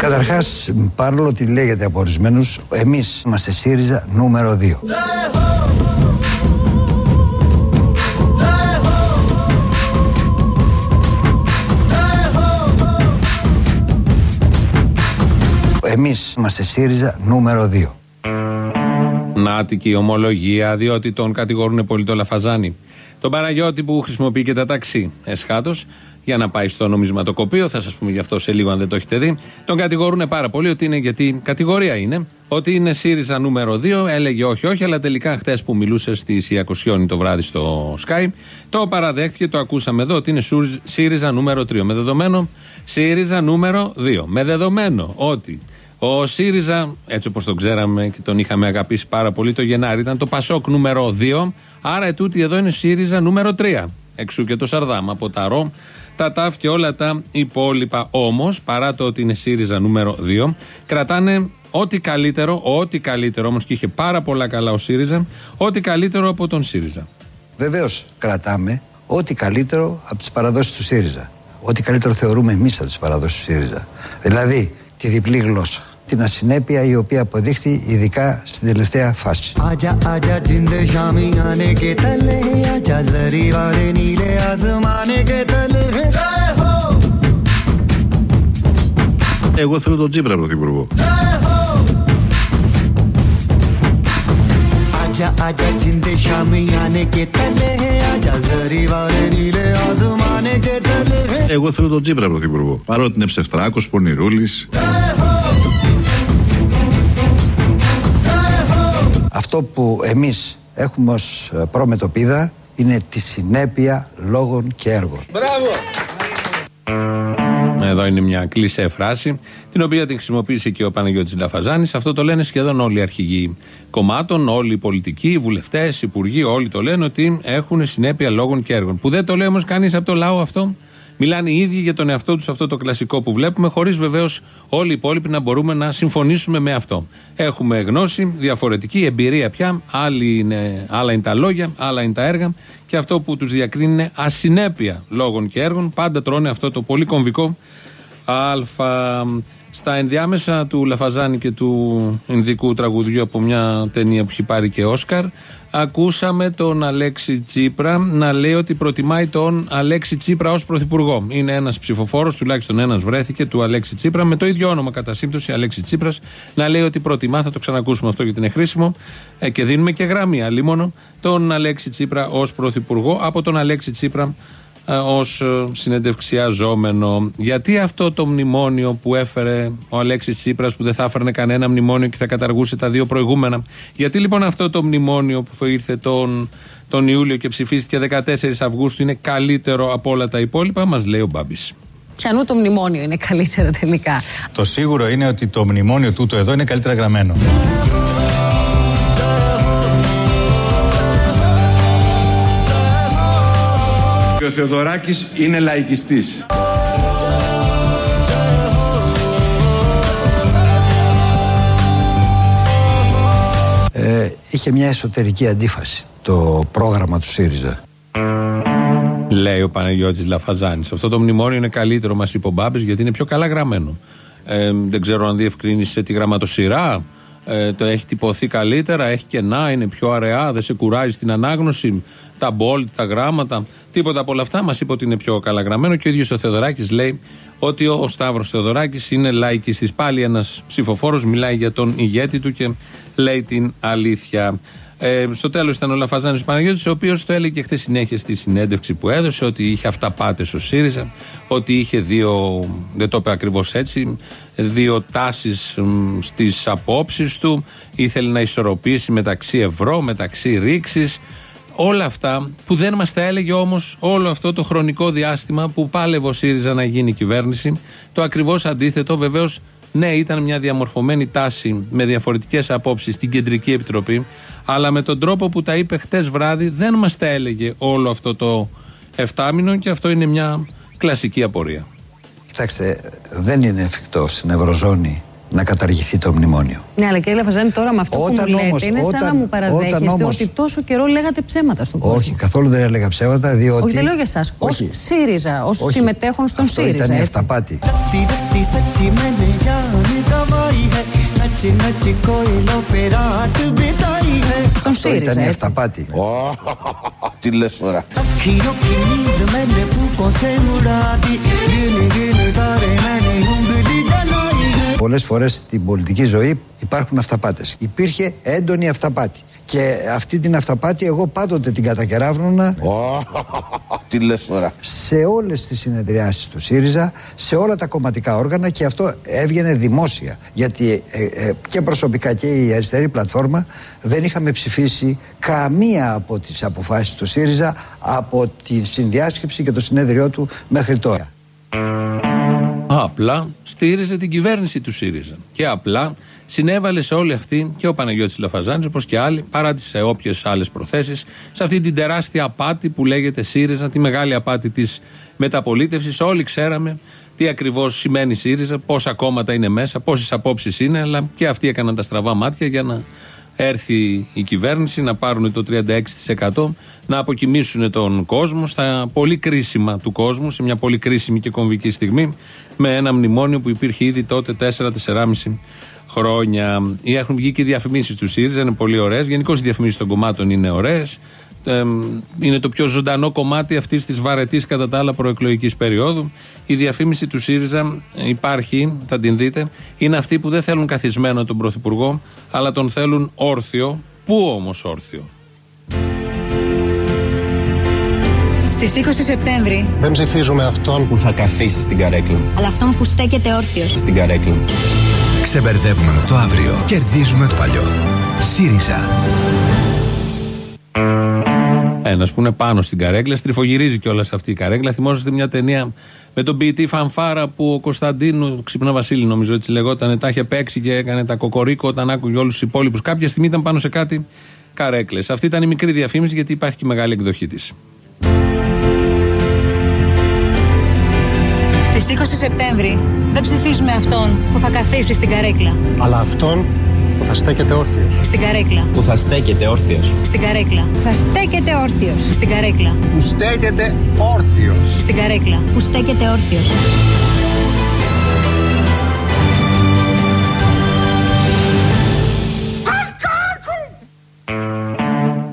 Καταρχάς, παρόλο ότι λέγεται από ορισμένους, εμείς είμαστε ΣΥΡΙΖΑ νούμερο 2. Εμείς είμαστε ΣΥΡΙΖΑ νούμερο 2. Νάτικη ομολογία, διότι τον κατηγορούν πολύ το Λαφαζάνι. Τον Παναγιώτη που χρησιμοποιεί και τα ταξί. Εσχάτως, για να πάει στο νομισματοκοπείο, θα σας πούμε γι' αυτό σε λίγο αν δεν το έχετε δει. Τον κατηγορούν πάρα πολύ ότι είναι, γιατί κατηγορία είναι, ότι είναι ΣΥΡΙΖΑ νούμερο 2. Έλεγε όχι, όχι, αλλά τελικά χθε που μιλούσε στη Σιακοσιόνη το βράδυ στο Sky, το παραδέχτηκε, το ακούσαμε εδώ, ότι είναι ΣΥΡΙΖΑ νούμερο 3. Με δεδομένο ΣΥΡΙΖΑ νούμερο 2. Με δεδομένο ότι ο ΣΥΡΙΖΑ, έτσι όπως τον ξέραμε και τον είχαμε αγαπήσει πάρα πολύ το Γενάρη, ήταν το Πασόκ νούμερο 2. Άρα ετούτη εδώ είναι ΣΥΡΙΖΑ νούμερο 3. Εξού και το Σαρδάμ από τα ΡΟ, τα ΤΑΦ και όλα τα υπόλοιπα. Όμως, παρά το ότι είναι ΣΥΡΙΖΑ νούμερο 2, κρατάνε ό,τι καλύτερο, ό,τι καλύτερο όμως και είχε πάρα πολλά καλά ο ΣΥΡΙΖΑ, ό,τι καλύτερο από τον ΣΥΡΙΖΑ. Βεβαίως κρατάμε ό,τι καλύτερο από τις παραδόσεις του ΣΥΡΙΖΑ. Ό,τι καλύτερο θεωρούμε εμείς από τις παραδόσεις του ΣΥΡΙΖΑ. Δηλαδή τη διπλή γλώσσα. Την ασυνέπεια η οποία αποδείχθη ειδικά στην τελευταία φάση. Εγώ θέλω τον Τζίπρα πρωθυπουργό. Εγώ θέλω τον Τζίπρα πρωθυπουργό. Παρότι είναι ψευτράκος, πονηρούλης. Αυτό που εμείς έχουμε ως ε, προμετωπίδα είναι τη συνέπεια λόγων και έργων. Μπράβο! Εδώ είναι μια κλεισέ φράση, την οποία την χρησιμοποίησε και ο Παναγιώτης Λαφαζάνης. Αυτό το λένε σχεδόν όλοι οι αρχηγοί κομμάτων, όλοι οι πολιτικοί, οι βουλευτές, οι υπουργοί, όλοι το λένε ότι έχουν συνέπεια λόγων και έργων. Που δεν το λέει όμως κανείς από το λαό αυτό. Μιλάνε οι ίδιοι για τον εαυτό τους αυτό το κλασικό που βλέπουμε, χωρίς βεβαίως όλοι οι υπόλοιποι να μπορούμε να συμφωνήσουμε με αυτό. Έχουμε γνώση, διαφορετική εμπειρία πια. είναι, άλλα είναι τα λόγια, άλλα είναι τα έργα. Και αυτό που τους διακρίνει είναι ασυνέπεια λόγων και έργων. Πάντα τρώνε αυτό το πολύ κομβικό αλφα. Στα ενδιάμεσα του Λαφαζάνη και του Ινδικού τραγουδιού από μια ταινία που έχει πάρει και Όσκαρ, ακούσαμε τον Αλέξη Τσίπρα να λέει ότι προτιμάει τον Αλέξη Τσίπρα ως πρωθυπουργό. Είναι ένας ψηφοφόρος, τουλάχιστον ένας βρέθηκε, του Αλέξη Τσίπρα, με το ίδιο όνομα κατά σύμπτωση, Αλέξη Τσίπρας, να λέει ότι προτιμά, θα το ξανακούσουμε αυτό γιατί είναι χρήσιμο, ε, και δίνουμε και γραμμή αλίμονο, τον Αλέξη Τσίπρα ως πρωθυπουργό από τον Αλέξη Τσίπρα ε, ως ε, συνεντευξιαζόμενο. Γιατί αυτό το μνημόνιο που έφερε ο Αλέξης Τσίπρας που δεν θα έφερνε κανένα μνημόνιο και θα καταργούσε τα δύο προηγούμενα; Γιατί λοιπόν αυτό το μνημόνιο που ήρθε τον, τον Ιούλιο και ψηφίστηκε 14 Αυγούστου είναι καλύτερο από όλα τα υπόλοιπα, μας λέει ο Μπάμπης. Πιανού το μνημόνιο είναι καλύτερο τελικά; Το σίγουρο είναι ότι το μνημόνιο τούτο εδώ είναι καλύτερα γραμμένο. Θεοδωράκης είναι λαϊκιστής. Ε, είχε μια εσωτερική αντίφαση το πρόγραμμα του ΣΥΡΙΖΑ. Λέει ο Παναγιώτης Λαφαζάνης. Αυτό το μνημόνιο είναι καλύτερο, μας είπε ο Μπάμπης, γιατί είναι πιο καλά γραμμένο. Ε, δεν ξέρω αν διευκρίνησε τη γραμματοσυρά. Ε, το έχει τυπωθεί καλύτερα, έχει κενά, είναι πιο αραιά, δεν σε κουράζει στην ανάγνωση τα bold, τα γράμματα, τίποτα από όλα αυτά. Μας είπε ότι είναι πιο καλά γραμμένο και ο ίδιος ο Θεοδωράκης λέει ότι ο Σταύρος Θεοδωράκης είναι λαϊκιστής. Πάλι ένας ψηφοφόρος μιλάει για τον ηγέτη του και λέει την αλήθεια. Ε, στο τέλος ήταν ο Λαφαζάνης Παναγιώτης, ο οποίος το έλεγε χθες συνέχεια στη συνέντευξη που έδωσε ότι είχε αυταπάτες ο ΣΥΡΙΖΑ, ότι είχε δύο, δεν το είπε ακριβώς έτσι, δύο τάσεις στις απόψεις του, ήθελε να ισορροπήσει μεταξύ ευρώ, μεταξύ ρήξης όλα αυτά που δεν μας τα έλεγε όμως όλο αυτό το χρονικό διάστημα που πάλευε ο ΣΥΡΙΖΑ να γίνει κυβέρνηση. Το ακριβώς αντίθετο, βεβαίως, ναι, ήταν μια διαμορφωμένη τάση με διαφορετικές απόψεις στην Κεντρική Επιτροπή, αλλά με τον τρόπο που τα είπε χτες βράδυ δεν μας τα έλεγε όλο αυτό το εφτάμινο και αυτό είναι μια κλασική απορία. Κοιτάξτε, δεν είναι εφικτό στην Ευρωζώνη να καταργηθεί το μνημόνιο. Ναι, αλλά κύριε Λαφαζάνη, τώρα με αυτό όταν που μου λέτε όμως, είναι σαν να μου παραδέχεστε όμως, ότι τόσο καιρό λέγατε ψέματα στον κόσμο. Όχι, καθόλου δεν έλεγα ψέματα, διότι... Όχι, δεν λέω για εσάς. Ως ΣΥΡΙΖΑ, ως όχι. συμμετέχον στον αυτό ΣΥΡΙΖΑ. Αυτό ήταν η αυταπάτη. Αυτό ήταν η αυταπάτη. Τι λες τώρα. πολλές φορές στην πολιτική ζωή υπάρχουν αυταπάτες. Υπήρχε έντονη αυταπάτη. Και αυτή την αυταπάτη εγώ πάντοτε την κατακεράβνωνα. Τι λες τώρα. Σε όλες τις συνεδριάσεις του ΣΥΡΙΖΑ, σε όλα τα κομματικά όργανα και αυτό έβγαινε δημόσια. Γιατί ε, ε, και προσωπικά και η αριστερή πλατφόρμα δεν είχαμε ψηφίσει καμία από τις αποφάσεις του ΣΥΡΙΖΑ από τη συνδιάσκεψη και το συνέδριό του μέχρι τώρα. Απλά στήριζε την κυβέρνηση του ΣΥΡΙΖΑ. Και απλά συνέβαλε σε όλη αυτή και ο Παναγιώτης Λαφαζάνης όπως και άλλοι, παρά τις όποιες άλλες προθέσεις, σε αυτή την τεράστια απάτη που λέγεται ΣΥΡΙΖΑ, τη μεγάλη απάτη της μεταπολίτευσης. Όλοι ξέραμε τι ακριβώς σημαίνει ΣΥΡΙΖΑ, πόσα κόμματα είναι μέσα, πόσες απόψεις είναι, αλλά και αυτοί έκαναν τα στραβά μάτια για να έρθει η κυβέρνηση να πάρουν το 36% να αποκοιμήσουν τον κόσμο στα πολύ κρίσιμα του κόσμου σε μια πολύ κρίσιμη και κομβική στιγμή με ένα μνημόνιο που υπήρχε ήδη τότε 4-4,5 χρόνια. Ή Έχουν βγει και οι διαφημίσεις του ΣΥΡΙΖΑ, είναι πολύ ωραίες. Γενικώς οι διαφημίσεις των κομμάτων είναι ωραίες. Είναι το πιο ζωντανό κομμάτι αυτής της βαρετής κατά τα άλλα προεκλογικής περίοδου. Η διαφήμιση του ΣΥΡΙΖΑ υπάρχει, θα την δείτε. Είναι αυτοί που δεν θέλουν καθισμένο τον Πρωθυπουργό, αλλά τον θέλουν όρθιο. Πού όμως όρθιο; Στις 20 Σεπτέμβρη, Δεν ψηφίζουμε αυτόν που θα καθίσει στην καρέκλα. αλλά αυτόν που στέκεται όρθιος. Στην καρέκλα. Ξεμπερδεύουμε με το αύριο. Κερδίζουμε το παλιό. ΣΥΡΙΖΑ. Ένας που είναι πάνω στην καρέκλα, στριφογυρίζει κιόλας αυτή η καρέκλα. Θυμόσαστε μια ταινία με τον ποιητή Φανφάρα που ο Κωνσταντίνου, Ξυπνά Βασίλη νομίζω έτσι λεγόταν, τα είχε παίξει και έκανε τα κοκορίκο όταν άκουγε όλους τους υπόλοιπους. Κάποια στιγμή ήταν πάνω σε κάτι καρέκλες. Αυτή ήταν η μικρή διαφήμιση γιατί υπάρχει και η μεγάλη εκδοχή της. Στις 20 Σεπτέμβρη, δεν ψηφίζουμε αυτόν που θα καθίσει στην καρέκλα. Αλλά αυτόν που θα στέκεται όρθιος. Στην καρέκλα. Που θα στέκεται όρθιος. Στην καρέκλα. Που θα στέκεται όρθιος. Στην καρέκλα. Που στέκεται όρθιος. Στην καρέκλα. Που στέκεται όρθιος.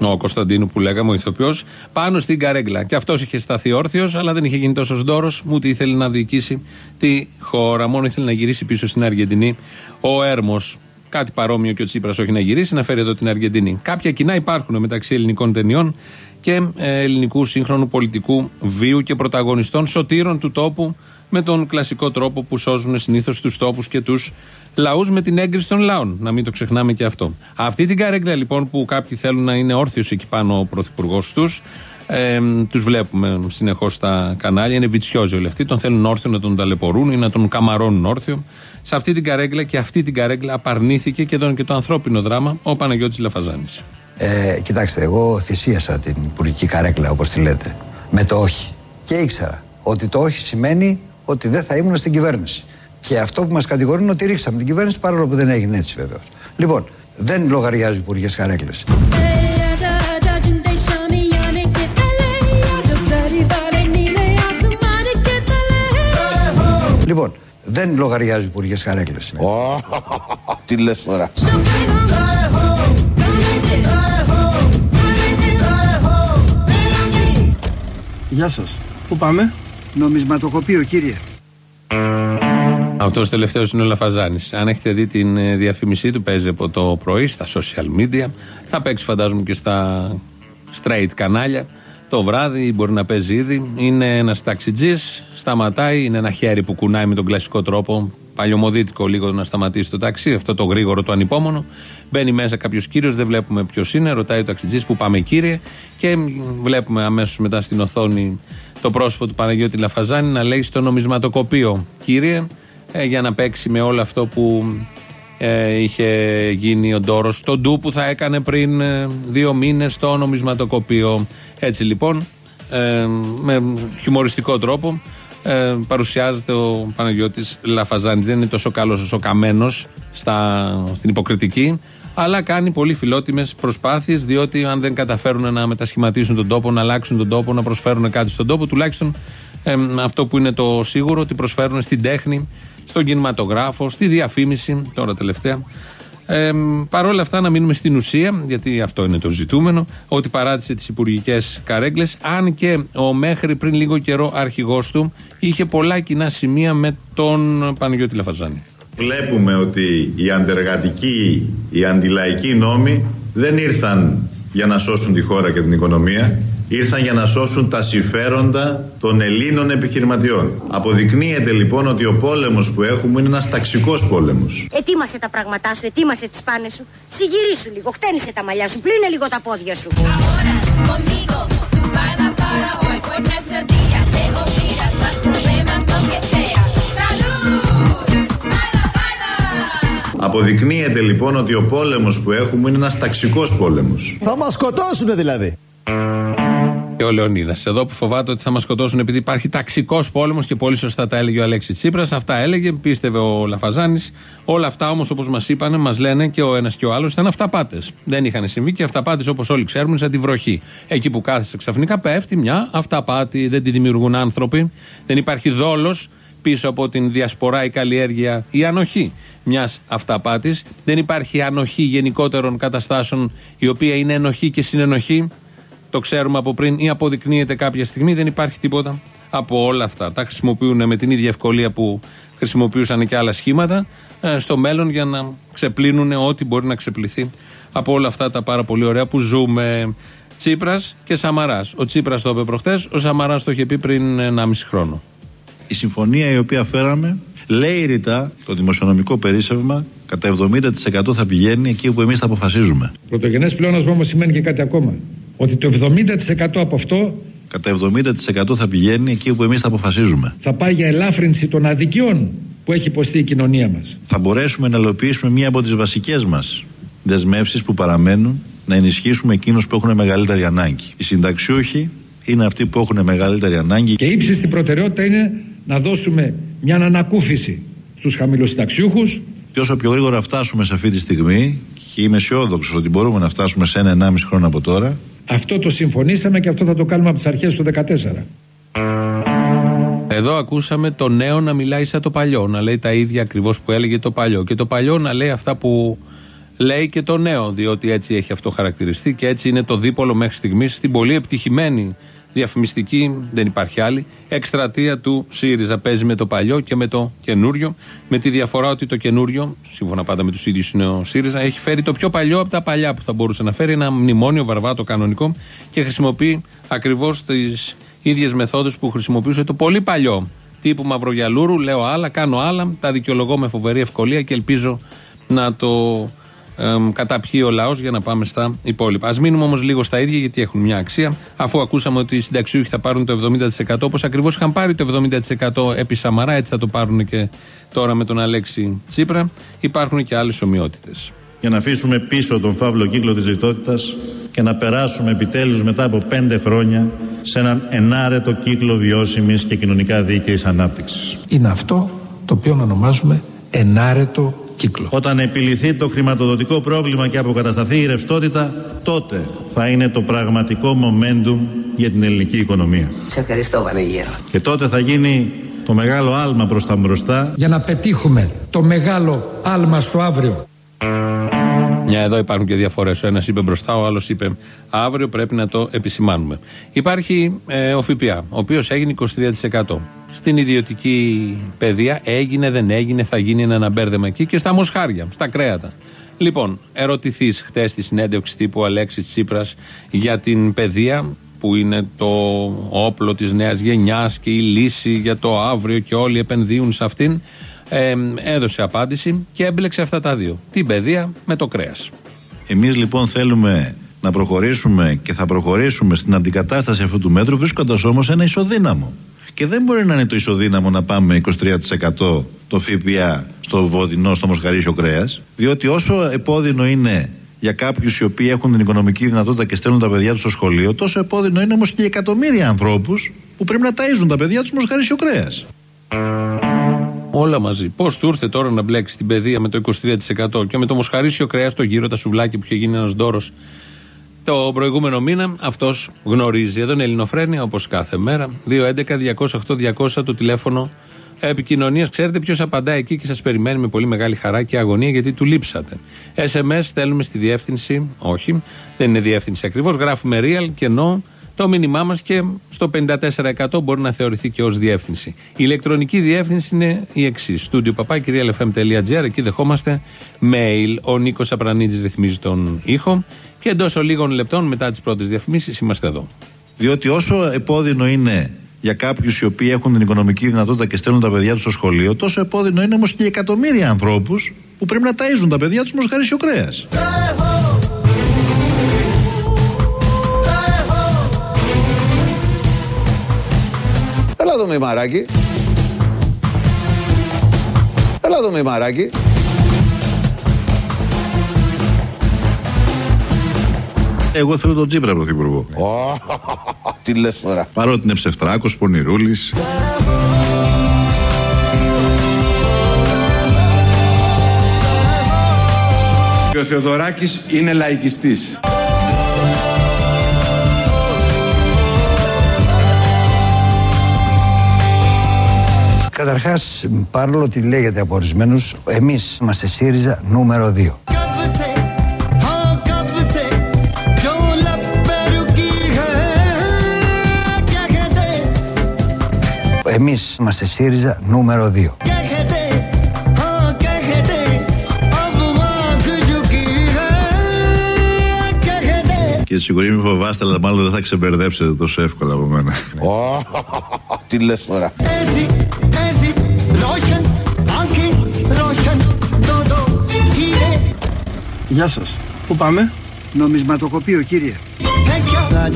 Ο Κωνσταντίνου που λέγαμε, ο ηθοποιός, πάνω στην καρέκλα. Και αυτός είχε σταθεί όρθιος, αλλά δεν είχε γίνει τόσος δώρος, ούτε ήθελε να διοικήσει τη χώρα. Μόνο ήθελε να γυρίσει πίσω στην Αργεντινή ο Έρμος. Κάτι παρόμοιο και ο Τσίπρας, όχι να γυρίσει, να φέρει εδώ την Αργεντινή. Κάποια κοινά υπάρχουν μεταξύ ελληνικών ταινιών και ε, ελληνικού σύγχρονου πολιτικού βίου και πρωταγωνιστών σωτήρων του τόπου με τον κλασικό τρόπο που σώζουν συνήθως τους τόπους και τους λαούς με την έγκριση των λαών. Να μην το ξεχνάμε και αυτό. Αυτή την καρέκλα λοιπόν που κάποιοι θέλουν να είναι όρθιος εκεί πάνω ο πρωθυπουργός τους, ε, τους βλέπουμε συνεχώς στα κανάλια. Είναι βιτσιόζοι όλοι αυτοί. Τον θέλουν όρθιο να τον ταλαιπωρούν ή να τον καμαρώνουν όρθιο. Σε αυτή την καρέκλα και αυτή την καρέκλα απαρνήθηκε και τον και το ανθρώπινο δράμα ο Παναγιώτης Λαφαζάνης. Ε, κοιτάξτε, εγώ θυσίασα την υπουργική καρέκλα, όπως τη λέτε, με το όχι. Και ήξερα ότι το όχι σημαίνει ότι δεν θα ήμουν στην κυβέρνηση. Και αυτό που μας κατηγορούν είναι ότι ρίξαμε την κυβέρνηση, παρόλο που δεν έγινε έτσι βεβαίω. Λοιπόν, δεν λογαριάζω υπουργέ καρέκλε. Λοιπόν, δεν λογαριάζω υπουργές καρέκλε. Τι λες τώρα. Γεια σας. Πού πάμε; Νομισματοκοπείο, κύριε. Αυτός τελευταίος είναι ο Λαφαζάνης. Αν έχετε δει την ε, διαφήμισή του, παίζει από το πρωί στα social media. Θα παίξει, φαντάζομαι, και στα straight κανάλια. Το βράδυ μπορεί να παίζει ήδη. Είναι ένας ταξιτζής, σταματάει, είναι ένα χέρι που κουνάει με τον κλασικό τρόπο. Παλιωμοδίτικο λίγο να σταματήσει το ταξί, αυτό το γρήγορο, το ανυπόμονο. Μπαίνει μέσα κάποιος κύριος, δεν βλέπουμε ποιος είναι, ρωτάει ο ταξιτζής που πάμε κύριε. Και βλέπουμε αμέσως μετά στην οθόνη το πρόσωπο του Παναγιώτη Λαφαζάνη να λέει στο νομισματοκοπείο, κύριε, ε, για να παίξει με όλο αυτό που ε, είχε γίνει ο Ντόρος, το ντου που θα έκανε πριν ε, δύο μήνες στο νομισματοκοπείο. Έτσι λοιπόν, ε, με χιουμοριστικό τρόπο, ε, παρουσιάζεται ο Παναγιώτης Λαφαζάνης. Δεν είναι τόσο καλός όσο καμένος στα, στην υποκριτική, αλλά κάνει πολύ φιλότιμες προσπάθειες, διότι αν δεν καταφέρουν να μετασχηματίσουν τον τόπο, να αλλάξουν τον τόπο, να προσφέρουν κάτι στον τόπο, τουλάχιστον ε, αυτό που είναι το σίγουρο, ότι προσφέρουν στην τέχνη, στον κινηματογράφο, στη διαφήμιση, τώρα τελευταία, ε, Παρ' όλα αυτά, να μείνουμε στην ουσία, γιατί αυτό είναι το ζητούμενο, ότι παράτησε τις υπουργικές καρέγκλε, αν και ο μέχρι πριν λίγο καιρό αρχηγός του είχε πολλά κοινά σημεία με τον Παναγιώτη Λαφαζάνη. Βλέπουμε ότι οι αντεργατικοί, οι αντιλαϊκοί νόμοι δεν ήρθαν για να σώσουν τη χώρα και την οικονομία, ήρθαν για να σώσουν τα συμφέροντα των Ελλήνων επιχειρηματιών. Αποδεικνύεται λοιπόν ότι ο πόλεμος που έχουμε είναι ένας ταξικός πόλεμος. Ετοίμασε τα πράγματά σου, ετοίμασε τις πάνες σου. Συγυρίσου λίγο, χτένισε τα μαλλιά σου, πλύνε λίγο τα πόδια σου. Αποδεικνύεται λοιπόν ότι ο πόλεμος που έχουμε είναι ένας ταξικός πόλεμος. Θα μας σκοτώσουν δηλαδή. Και ο Λεωνίδας. Εδώ που φοβάται ότι θα μας σκοτώσουν επειδή υπάρχει ταξικός πόλεμος και πολύ σωστά τα έλεγε ο Αλέξης Τσίπρας. Αυτά έλεγε, πίστευε ο Λαφαζάνης. Όλα αυτά όμως, όπως μας είπαν, μας λένε και ο ένας και ο άλλος ήταν αυταπάτες. Δεν είχαν συμβεί και αυταπάτες όπως όλοι ξέρουμε σαν τη βροχή. Εκεί που κάθεσε ξαφνικά πέφτει μια αυταπάτη, δεν τη δημιουργούν άνθρωποι. Δεν υπάρχει δόλος πίσω από την διασπορά, η καλλιέργεια, η ανοχή μιας αυταπάτης. Δεν υπάρχει ανοχή γενικότερων καταστάσεων, η οποία είναι ενοχή και συνενοχή το ξέρουμε από πριν ή αποδεικνύεται κάποια στιγμή, δεν υπάρχει τίποτα από όλα αυτά. Τα χρησιμοποιούν με την ίδια ευκολία που χρησιμοποιούσαν και άλλα σχήματα ε, στο μέλλον για να ξεπλύνουν ό,τι μπορεί να ξεπληθεί από όλα αυτά τα πάρα πολύ ωραία που ζούμε. Τσίπρας και Σαμαράς. Ο Τσίπρας το είπε προχθές, ο Σαμαράς το είχε πει πριν 1,5 χρόνο. Η συμφωνία η οποία φέραμε λέει ρητά το δημοσιονομικό περίσσευμα κατά 70% θα πηγαίνει εκεί που εμείς θα αποφασίζουμε. Πρωτογενές πλεόνασμα όμως σημαίνει και κάτι ακόμα ότι το 70% από αυτό κατά 70% θα πηγαίνει εκεί που εμείς θα αποφασίζουμε. Θα πάει για ελάφρυνση των αδικιών που έχει υποστεί η κοινωνία μας. Θα μπορέσουμε να ελοπίσουμε μία από τις βασικές μας δεσμεύσεις που παραμένουν να ενισχύσουμε εκείνους που έχουν μεγαλύτερη ανάγκη. Οι συνταξιούχοι είναι αυτοί που έχουν μεγαλύτερη ανάγκη. Και ύψιστη προτεραιότητα είναι να δώσουμε μια ανακούφιση στους χαμηλοσυνταξιούχους. Και όσο πιο γρήγορα φτάσουμε σε αυτή τη στιγμή και είμαι αισιόδοξος ότι μπορούμε να φτάσουμε σε ένα-ενάμιση χρόνο από τώρα αυτό το συμφωνήσαμε και αυτό θα το κάνουμε από τις αρχές του 2014. Εδώ ακούσαμε το νέο να μιλάει σαν το παλιό, να λέει τα ίδια ακριβώς που έλεγε το παλιό. Και το παλιό να λέει αυτά που λέει και το νέο, διότι έτσι έχει αυτό χαρακτηριστεί και έτσι είναι το δίπολο μέχρι στιγμής στην πολύ επιτυχημένη διαφημιστική, δεν υπάρχει άλλη, εκστρατεία του ΣΥΡΙΖΑ. Παίζει με το παλιό και με το καινούριο. Με τη διαφορά ότι το καινούριο, σύμφωνα πάντα με τους ίδιους είναι ο ΣΥΡΙΖΑ, έχει φέρει το πιο παλιό από τα παλιά που θα μπορούσε να φέρει. Ένα μνημόνιο βαρβάτο κανονικό και χρησιμοποιεί ακριβώς τις ίδιες μεθόδους που χρησιμοποιούσε το πολύ παλιό. Τύπου Μαυρογιαλούρου, λέω άλλα, κάνω άλλα. Τα δικαιολογώ με φοβερή ευκολία και ελπίζω να το καταπιεί ο λαός για να πάμε στα υπόλοιπα. Α μείνουμε όμως λίγο στα ίδια γιατί έχουν μια αξία. Αφού ακούσαμε ότι οι συνταξιούχοι θα πάρουν το 70% όπως ακριβώς είχαν πάρει το 70% επί Σαμαρά, έτσι θα το πάρουν και τώρα με τον Αλέξη Τσίπρα, υπάρχουν και άλλες ομοιότητες. Για να αφήσουμε πίσω τον φαύλο κύκλο της λιτότητας και να περάσουμε επιτέλους μετά από πέντε χρόνια σε έναν ενάρετο κύκλο βιώσιμης και κοινωνικά δίκαιης ανάπτυξης. Είναι αυτό το οποίο ονομάζουμε ενάρετο κύκλο. Όταν επιληθεί το χρηματοδοτικό πρόβλημα και αποκατασταθεί η ρευστότητα, τότε θα είναι το πραγματικό momentum για την ελληνική οικονομία. Σε ευχαριστώ, Βανεγία. Και τότε θα γίνει το μεγάλο άλμα προς τα μπροστά. Για να πετύχουμε το μεγάλο άλμα στο αύριο. Μια εδώ υπάρχουν και διαφορέ. Ο ένας είπε μπροστά, ο άλλος είπε αύριο. Πρέπει να το επισημάνουμε. Υπάρχει ε, ο ΦΠΑ, ο οποίος έγινε 23%. Στην ιδιωτική παιδεία έγινε, δεν έγινε, θα γίνει ένα μπέρδεμα εκεί και στα μοσχάρια, στα κρέατα. Λοιπόν, ερωτηθείς χτες στη συνέντευξη τύπου Αλέξης Τσίπρας για την παιδεία, που είναι το όπλο της νέας γενιάς και η λύση για το αύριο και όλοι επενδύουν σε αυτήν έδωσε απάντηση και έμπλεξε αυτά τα δύο. Την παιδεία με το κρέας. Εμείς λοιπόν θέλουμε να προχωρήσουμε και θα προχωρήσουμε στην αντικατάσταση αυτού του μέτρου βρίσκοντας όμως ένα ισοδύναμο. Και δεν μπορεί να είναι το ισοδύναμο να πάμε 23% το ΦΠΑ στο βοδινό, στο μοσχαρίσιο κρέας. Διότι όσο επώδυνο είναι για κάποιους οι οποίοι έχουν την οικονομική δυνατότητα και στέλνουν τα παιδιά τους στο σχολείο, τόσο επώδυνο είναι όμως και για εκατομμύρια ανθρώπους που πρέπει να ταΐζουν τα παιδιά τους με μοσχαρίσιο κρέας. Όλα μαζί. Πώς του ήρθε τώρα να μπλέξει την παιδεία με το 23% και με το μοσχαρίσιο κρέας, το γύρο, τα σουβλάκια που είχε γίνει ένας δώρος το προηγούμενο μήνα. Αυτός γνωρίζει. Εδώ είναι Ελληνοφρένια, όπως κάθε μέρα. 211-208-200 το τηλέφωνο επικοινωνίας. Ξέρετε ποιος απαντά εκεί και σας περιμένει με πολύ μεγάλη χαρά και αγωνία γιατί του λείψατε. SMS στέλνουμε στη διεύθυνση. Όχι, δεν είναι διεύθυνση ακριβώς. Γράφουμε real και no το μήνυμά μας και στο 54% μπορεί να θεωρηθεί και ως διεύθυνση. Η ηλεκτρονική διεύθυνση είναι η εξής: στούντιο παπάκυριαλεφm.gr. Εκεί δεχόμαστε mail. Ο Νίκος Απρανίτη ρυθμίζει τον ήχο. Και εντός λίγων λεπτών μετά τις πρώτες διαφημίσεις είμαστε εδώ. Διότι όσο επώδυνο είναι για κάποιους οι οποίοι έχουν την οικονομική δυνατότητα και στέλνουν τα παιδιά τους στο σχολείο, τόσο επώδυνο είναι όμως και για εκατομμύρια ανθρώπους που πρέπει να ταΐζουν τα παιδιά τους με μοσχαρίσιο κρέας. Έλα εδώ με μαράκι. Έλα εδώ με μαράκι. Εγώ θέλω τον Τζίπρα πρωθυπουργό. Τι λες τώρα. Παρότι είναι ψευτράκος, πονηρούλης. Και ο Θεοδωράκης είναι λαϊκιστής. Καταρχάς, παρόλο ότι λέγεται από ορισμένους, εμείς είμαστε ΣΥΡΙΖΑ νούμερο 2. Εμείς είμαστε ΣΥΡΙΖΑ νούμερο 2. Και σίγουρα μην φοβάστε, αλλά μάλλον δεν θα ξεμπερδέψετε τόσο εύκολα από μένα. Τι λες τώρα. Γεια σας. Πού πάμε; Νομισματοκοπείο, κύριε. Α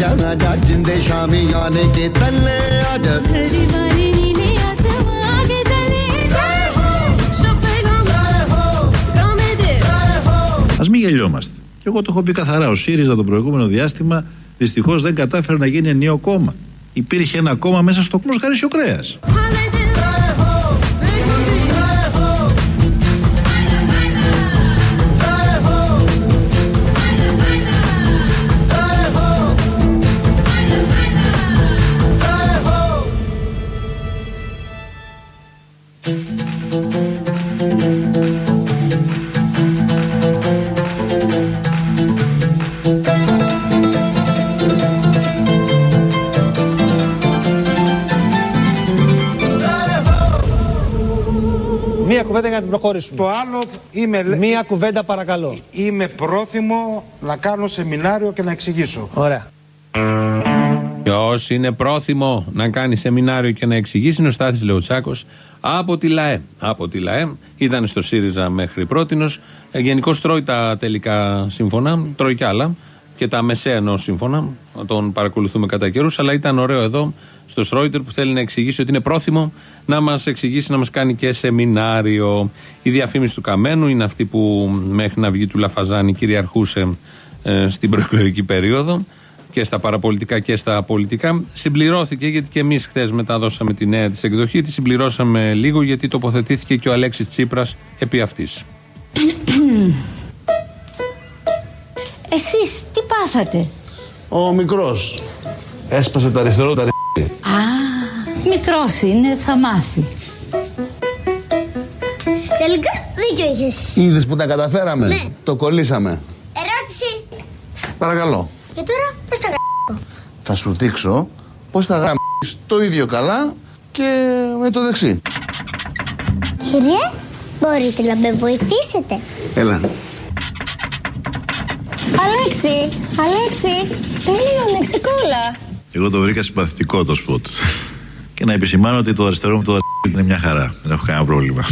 γελιόμαστε. Και εγώ το έχω πει καθαρά. Ο ΣΥΡΙΖΑ το προηγούμενο διάστημα δυστυχώς δεν κατάφερε να γίνει ενίο κόμμα. Υπήρχε ένα κόμμα μέσα στο μοσχαρίσιο κρέας. Προχωρήσουμε. Το άλλο είμαι. Μία κουβέντα παρακαλώ. Είμαι πρόθυμο να κάνω σεμινάριο και να εξηγήσω. Ωραία. Ποιο είναι πρόθυμο να κάνει σεμινάριο και να εξηγήσει είναι ο Στάθης Λεωτσάκος από τη ΛΑΕ. Από τη ΛΑΕ. Ήταν στο ΣΥΡΙΖΑ μέχρι πρότινο. Ε, Γενικώς τρώει τα τελικά σύμφωνα, τρώει κι άλλα και τα μεσαία ενός σύμφωνα. Τον παρακολουθούμε κατά καιρούς. Αλλά ήταν ωραίο εδώ στο Στρόιτερ που θέλει να εξηγήσει ότι είναι πρόθυμο να μας εξηγήσει, να μας κάνει και σεμινάριο. Η διαφήμιση του Καμένου είναι αυτή που μέχρι να βγει του Λαφαζάνη κυριαρχούσε ε, στην προεκλογική περίοδο και στα παραπολιτικά και στα πολιτικά. Συμπληρώθηκε γιατί και εμείς χθες μεταδώσαμε τη νέα της εκδοχή. Τη συμπληρώσαμε λίγο γιατί τοποθετήθηκε και ο Αλέξης Τσίπρας επί αυτής. Εσείς τι πάθατε; Ο μικρός έσπασε το αριστερό τα Α, μικρός είναι, θα μάθει. Τελικά δίκιο είχες. Είδες που τα καταφέραμε; Ναι. Το κολλήσαμε. Ερώτηση. Παρακαλώ. Και τώρα πώς τα γράψω. Θα σου δείξω πώς θα γράψεις το ίδιο καλά και με το δεξί. Κύριε, μπορείτε να με βοηθήσετε. Έλα. Αλέξη, Αλέξη, τελείωνε, ξεκόλα. Εγώ το βρήκα συμπαθητικό το σποτ. Και να επισημάνω ότι το αριστερό μου το είναι μια χαρά. Δεν έχω κανένα πρόβλημα.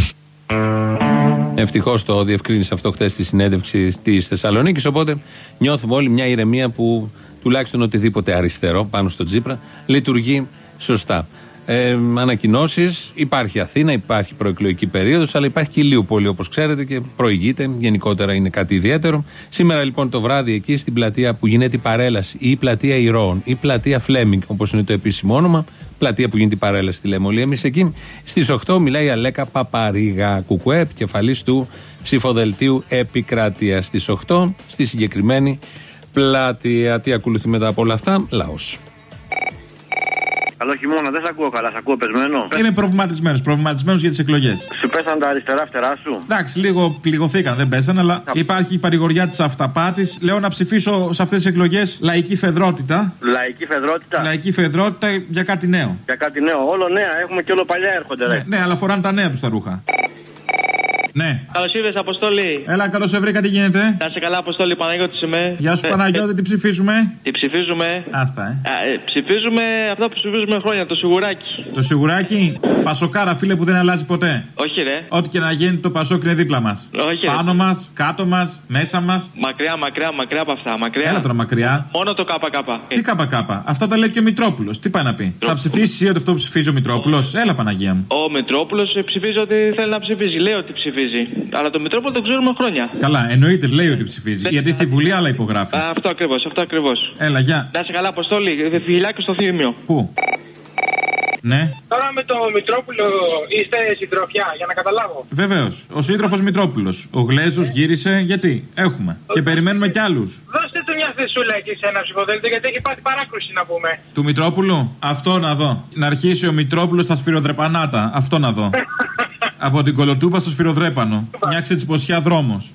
Ευτυχώς το διευκρίνησε αυτό χθες στη συνέντευξη της Θεσσαλονίκης. Οπότε νιώθουμε όλοι μια ηρεμία που τουλάχιστον οτιδήποτε αριστερό πάνω στο Τζίπρα λειτουργεί σωστά. Ε, ανακοινώσεις. Υπάρχει Αθήνα, υπάρχει προεκλογική περίοδος, αλλά υπάρχει και Ηλίουπολη όπως ξέρετε και προηγείται. Γενικότερα είναι κάτι ιδιαίτερο. Σήμερα λοιπόν το βράδυ εκεί στην πλατεία που γίνεται η παρέλαση ή η πλατεία Ηρώων ή η πλατεία Φλέμινγκ όπως είναι το επίσημο όνομα, πλατεία που γίνεται η παρέλαση, τη λέμε όλοι εμείς εκεί. Στις 8 μιλάει η Αλέκα Παπαρίγα Κουκουέ, επικεφαλή του ψηφοδελτίου Επικράτεια. Στις 8 στη συγκεκριμένη πλατεία. Τι ακολουθεί μετά από όλα αυτά, λαός. Καλό χειμώνα, δεν σε ακούω καλά, σε ακούω πεσμένο. Είμαι προβληματισμένος, προβληματισμένος για τις εκλογές. Σου πέσαν τα αριστερά φτερά σου. Εντάξει, λίγο πληγωθήκαν, δεν πέσαν, αλλά υπάρχει η παρηγοριά της αυταπάτης. Λέω να ψηφίσω σε αυτές τις εκλογές λαϊκή φεδρότητα. Λαϊκή φεδρότητα. Λαϊκή φεδρότητα για κάτι νέο. Για κάτι νέο. Όλο νέα, έχουμε και όλο παλιά έρχονται, ρε. Ναι, ναι, αλλά φοράνε τα νέα τους τα ρούχα. Ναι. Καλώς ήρθες, Αποστόλη. Έλα, καλώς σε βρήκα, τι γίνεται; Να σε καλά, Αποστόλη, Παναγιώτη είμαι. Γεια σου, Ε, Παναγιώτη, τι ψηφίζουμε; Τι ψηφίζουμε; Άστα, ε. Α, ε, ψηφίζουμε αυτά που ψηφίζουμε χρόνια, το σιγουράκι. Το σιγουράκι, πασοκάρα, φίλε που δεν αλλάζει ποτέ. Όχι, ρε. Ό,τι και να γίνει, το πασόκ είναι δίπλα μας. Όχι, ρε. Πάνω μας, κάτω μας, μέσα μας. Μακριά, μακριά, μακριά από αυτά. Μακριά. Έλα τώρα μακριά. Μόνο το ΚΚ. Τι ΚΚ; Αυτά τα λέει και ο Μητρόπουλος. Τι πάει να πει; Θα ψηφίσει ή ότι αυτό που ψηφίζει ο Μητρόπουλος; Έλα, Παναγία μου. Ο Μητρόπουλος ψηφίζει ότι θέλει να ψηφίζει. Λέει ότι ψηφίζει. Αλλά το Μητρόπουλο το ξέρουμε χρόνια. Καλά, εννοείται, λέει ότι ψηφίζει. Γιατί στη Βουλή άλλα υπογράφει. Α, αυτό ακριβώς, αυτό ακριβώς. Έλα, γεια. Να σε καλά, Αποστόλη. Φιλιάκι στο θύμιο. Πού; Ναι. Τώρα με το Μητρόπουλο είστε συντροφιά, για να καταλάβω. Βεβαίως. Ο σύντροφος Μητρόπουλος. Ο Γλέζος γύρισε γιατί; Έχουμε. Και περιμένουμε κι άλλους. Δώστε του μια θεσούλα εκεί σε ένα ψηφοδέλτιο, γιατί έχει πάθει παράκρουση να πούμε. Του Μητρόπουλου. Αυτό να δω. Να αρχίσει ο Μητρόπουλος στα σφυροδρεπανάτα. Αυτό να δω. Από την κολοτούπα στο σφυροδρέπανο. Μια ξετσιποσιά δρόμος.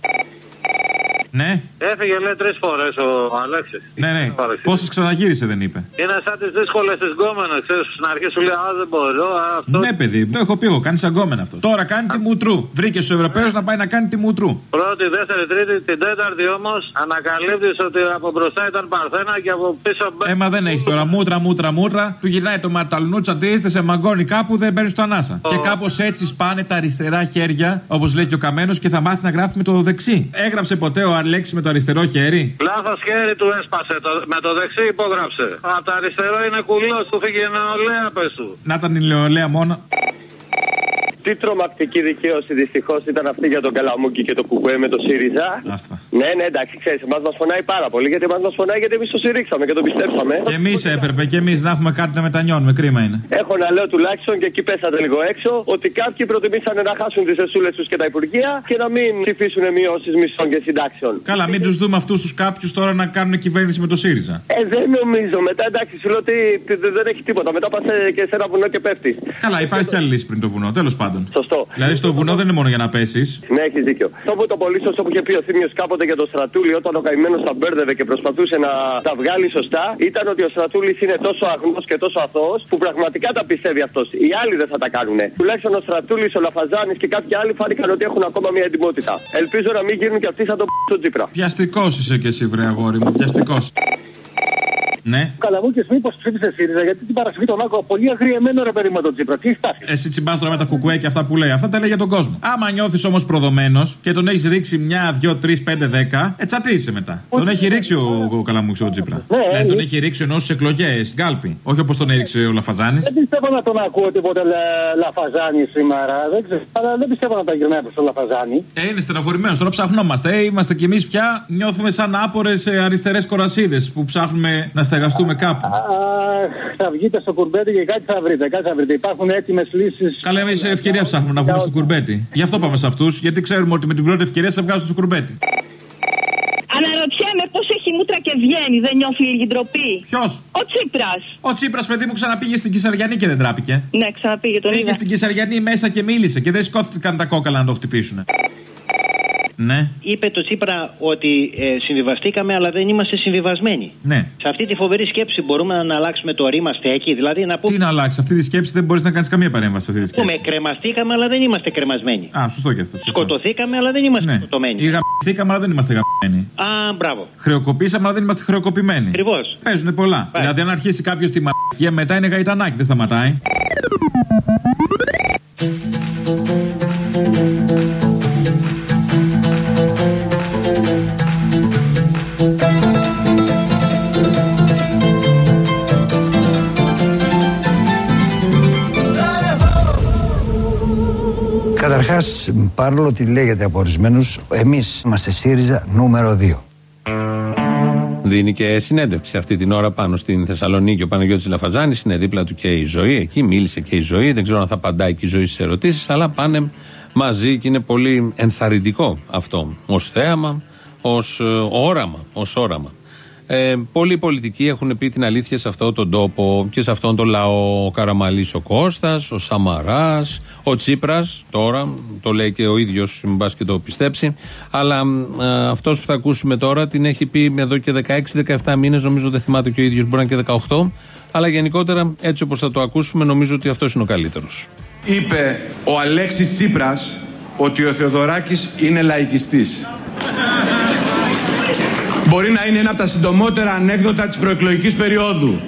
Ναι, Έφυγε λέει τρεις φορές ο Αλέξης. ναι, ναι. Πόσες ξαναγύρισε δεν είπε. Είναι σαν τις δύσκολες τι γκόμενες. Στην αρχή σου λέει Α, δεν μπορώ. Α, αυτό. Ναι, παιδί, το έχω πει εγώ. Κάνει αγκόμενα αυτό. Τώρα κάνει τη μουτρού. Βρήκε στους Ευρωπαίους να πάει να κάνει τη μουτρού. Πρώτη, δεύτερη, τρίτη, την τέταρτη όμως ανακαλύπτεις ότι από μπροστά ήταν Παρθένα και από πίσω μπε. Έμα δεν έχει τώρα μούτρα, μούτρα, μούτρα. Του γυρνάει το ματαλνούτσα, αντίζεται σε μαγκόνι κάπου, δεν παίρνεις το ανάσα. Και κάπως έτσι σπάνε τα αριστερά χέρια, όπως λέει και ο Καμένος, και θα μάθει να γράφει με το δεξί. Έγραψε ποτέ ο Αλέξη με το αριστερό χέρι; Λάθος χέρι του έσπασε. Το, με το δεξί υπόγραψε. Από το αριστερό είναι κουλός, του φύγε νεολαία, πες του. Να ήταν η Λεωλέα μόνο. Τι τρομακτική δικαίωση δυστυχώς ήταν αυτή για τον Καλαμούκη και το Κουκουέ με το ΣΥΡΙΖΑ; Άστα. Ναι, ναι, εντάξει, ξέρεις, εμάς μας φωνάει πάρα πολύ γιατί εμάς μας φωνάει γιατί εμείς το στηρίξαμε και το πιστέψαμε. Και εμείς έπρεπε, και εμείς να έχουμε κάτι να μετανιώνουμε. Κρίμα είναι. Έχω να λέω τουλάχιστον και εκεί πέσατε λίγο έξω ότι κάποιοι προτιμήσανε να χάσουν τις εσούλε τους και τα υπουργεία και να μην ψηφίσουν μειώσεις μισθών και συντάξεων. Καλά, μην τους δούμε αυτούς τους κάποιους τώρα να κάνουν κυβέρνηση με το ΣΥΡΙΖΑ. Ε, δεν νομίζω. Μετά εντάξει, σου λέω ότι δεν δεν έχει τίποτα. Μετά πας και σε ένα βουνό και πέφτεις. Καλά, υπάρχει και άλλη λύση πριν το βουνό, τέλος πάντων. Σωστό. Δηλαδή στο βουνό δεν είναι μόνο για να πέσεις. Ναι, έχεις δίκιο. Αυτό που το πολύ σωστό που είχε πει ο Θήμιος κάποτε για τον Στρατούλη όταν ο καημένος τα μπέρδευε και προσπαθούσε να τα βγάλει σωστά, ήταν ότι ο Στρατούλης είναι τόσο αγνός και τόσο αθώος που πραγματικά τα πιστεύει αυτός. Οι άλλοι δεν θα τα κάνουν. Τουλάχιστον ο Στρατούλης, ο Λαφαζάνης και κάποιοι άλλοι φάνηκαν ότι έχουν ακόμα μια εντυμότητα. Ελπίζω να μην γίνουν και αυτοί σαν τον τον Τζίπρα. Πιαστικό είσαι και εσύ, βρε αγόρι μου, πιαστικό. Ναι. Καλαμούκης, μήπως ψήφισε ΣΥΡΙΖΑ, γιατί την Παρασκευή τον άκουγα πολύ αγριεμένο ρε παιδί με τον Τσίπρα. Τι έχει φτάσει; Εσύ τσιμπάς τώρα με τα κουκουέ και αυτά που λέει. Αυτά τα λέει για τον κόσμο. Άμα νιώθεις όμως προδομένος και τον έχεις ρίξει μια, δυο, τρεις, πέντε, δέκα, ετσατίζεσαι μετά. Τον έχει ρίξει ο, ο Καλαμούκης ο Τσίπρα. Ναι, Ναι, τον ναι. έχει ρίξει ενώ στις εκλογές, στην κάλπη. Όχι όπως τον έριξε ο Λαφαζάνης. Δεν πιστεύω να τον ακούω τίποτε λα- λαφαζάνι σήμερα. Δεν ξέρω. Αλλά δεν πιστεύω να τα γυρνάει προς το λαφαζάνι. Ε, είναι στενοχωρημένος, τώρα ψαχνόμαστε. Ε, είμαστε κι εμείς πια, νιώθουμε σαν άπορες αριστερές κορασίδες που ψάχνουμε να στεγαστούμε κάπου. Αχ, θα βγείτε στο κουρμπέτι και κάτι θα βρείτε. Κάτι θα βρείτε. Υπάρχουν έτοιμες λύσεις. Καλά, εμείς ευκαιρία ψάχνουμε να βγούμε στο κουρμπέτι. Γι' αυτό πάμε σε αυτούς, γιατί ξέρουμε ότι με την πρώτη ευκαιρία σε βγάζουν στο κουρμπέτι. Αναρωτιέμαι πώς έχει μούτρα και βγαίνει, δεν νιώθει λίγη ντροπή. Ποιος; Ο Τσίπρας. Ο Τσίπρας, παιδί μου, ξαναπήγε στην Κυσαριανή και δεν τράπηκε. Ναι, ξαναπήγε τον Πήγε είδα. στην Κυσαριανή μέσα και μίλησε και δεν σηκώθηκαν τα κόκαλα να το χτυπήσουν. Ναι, Είπε το Τσίπρα ότι ε, συμβιβαστήκαμε, αλλά δεν είμαστε συμβιβασμένοι. ναι. Σε αυτή τη φοβερή σκέψη μπορούμε να αλλάξουμε το ρήμα στέκει, δηλαδή να Τι πούμε, να αλλάξει, αυτή τη σκέψη δεν μπορείς να κάνεις καμία παρέμβαση σε αυτή τη πούμε σκέψη. κρεμαστήκαμε, αλλά δεν είμαστε κρεμασμένοι. Α, σωστό και αυτό. σωστό. Σκοτωθήκαμε, αλλά δεν είμαστε Ναι. σκοτωμένοι. Ή γαμπηθήκαμε, αλλά δεν είμαστε γαμπημένοι. Α, μπράβο. Χρεοκοπήσαμε, αλλά δεν είμαστε χρεοκοπημένοι. Ακριβώς. Παίζουν πολλά. Δηλαδή, αν αρχίσει κάποιος τη μαλακία, μετά είναι γαϊτανάκι, δεν σταματάει. Παρόλο ότι λέγεται από ορισμένους, εμείς είμαστε ΣΥΡΙΖΑ νούμερο 2. Δίνει και συνέντευξη αυτή την ώρα πάνω στην Θεσσαλονίκη ο Παναγιώτης Λαφαζάνης. Είναι δίπλα του και η ζωή. Εκεί μίλησε και η ζωή. Δεν ξέρω αν θα απαντάει και η ζωή στις ερωτήσεις, αλλά πάνε μαζί και είναι πολύ ενθαρρυντικό αυτό. Ω θέαμα, ως όραμα. Ως όραμα. Ε, πολλοί πολιτικοί έχουν πει την αλήθεια σε αυτόν τον τόπο και σε αυτόν τον λαό. Ο Καραμαλής ο Κώστας, ο Σαμαράς, ο Τσίπρας, τώρα το λέει και ο ίδιος, μην πας και το πιστέψει. Αλλά ε, αυτός που θα ακούσουμε τώρα την έχει πει εδώ και 16-17 μήνες, νομίζω δεν θυμάται και ο ίδιος, μπορεί να είναι και 18. Αλλά γενικότερα έτσι όπως θα το ακούσουμε νομίζω ότι αυτός είναι ο καλύτερος. Είπε ο Αλέξης Τσίπρας ότι ο Θεοδωράκης είναι λαϊκιστής. Μπορεί να είναι ένα από τα συντομότερα ανέκδοτα της προεκλογικής περίοδου.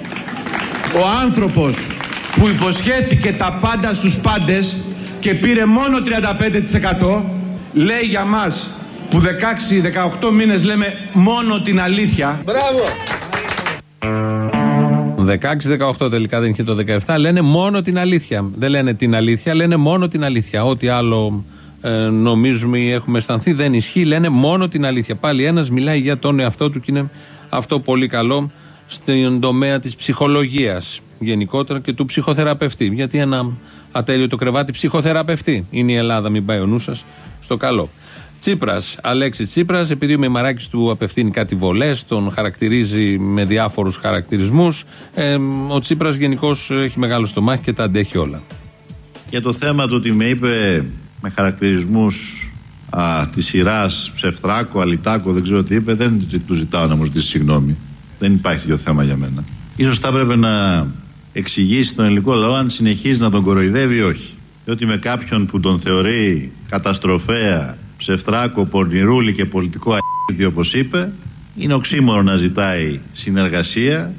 Ο άνθρωπος που υποσχέθηκε τα πάντα στους πάντες και πήρε μόνο 35% λέει για μας που 16-18 μήνες λέμε μόνο την αλήθεια. Μπράβο! 16-18 τελικά δεν είχε το 17. Λένε μόνο την αλήθεια. Δεν λένε την αλήθεια, λένε μόνο την αλήθεια. Ό,τι άλλο ε, νομίζουμε ή έχουμε αισθανθεί δεν ισχύει. Λένε μόνο την αλήθεια. Πάλι ένας μιλάει για τον εαυτό του και είναι αυτό πολύ καλό στον τομέα της ψυχολογίας γενικότερα και του ψυχοθεραπευτή. Γιατί ένα ατέλειο το κρεβάτι ψυχοθεραπευτή είναι η Ελλάδα, μην πάει ο νους σας στο καλό. Τσίπρας, Αλέξη Τσίπρας, επειδή ο Μημαράκης του απευθύνει κάτι βολές, τον χαρακτηρίζει με διάφορους χαρακτηρισμούς. Ε, ο Τσίπρας γενικώς έχει μεγάλο στομάχι και τα αντέχει όλα. Για το θέμα του ότι με είπε με χαρακτηρισμούς της σειράς ψευτράκο, αλιτάκο, δεν ξέρω τι είπε, δεν του ζητάω να μου ζητήσει συγγνώμη. Δεν υπάρχει τέτοιο θέμα για μένα. Ίσως θα έπρεπε να εξηγήσει τον ελληνικό λαό αν συνεχίζει να τον κοροϊδεύει ή όχι. Διότι με κάποιον που τον θεωρεί καταστροφέα, ψευτράκο, πορνηρούλη και πολιτικό αίτητο όπως είπε, είναι οξύμορο να ζητάει συνεργασία.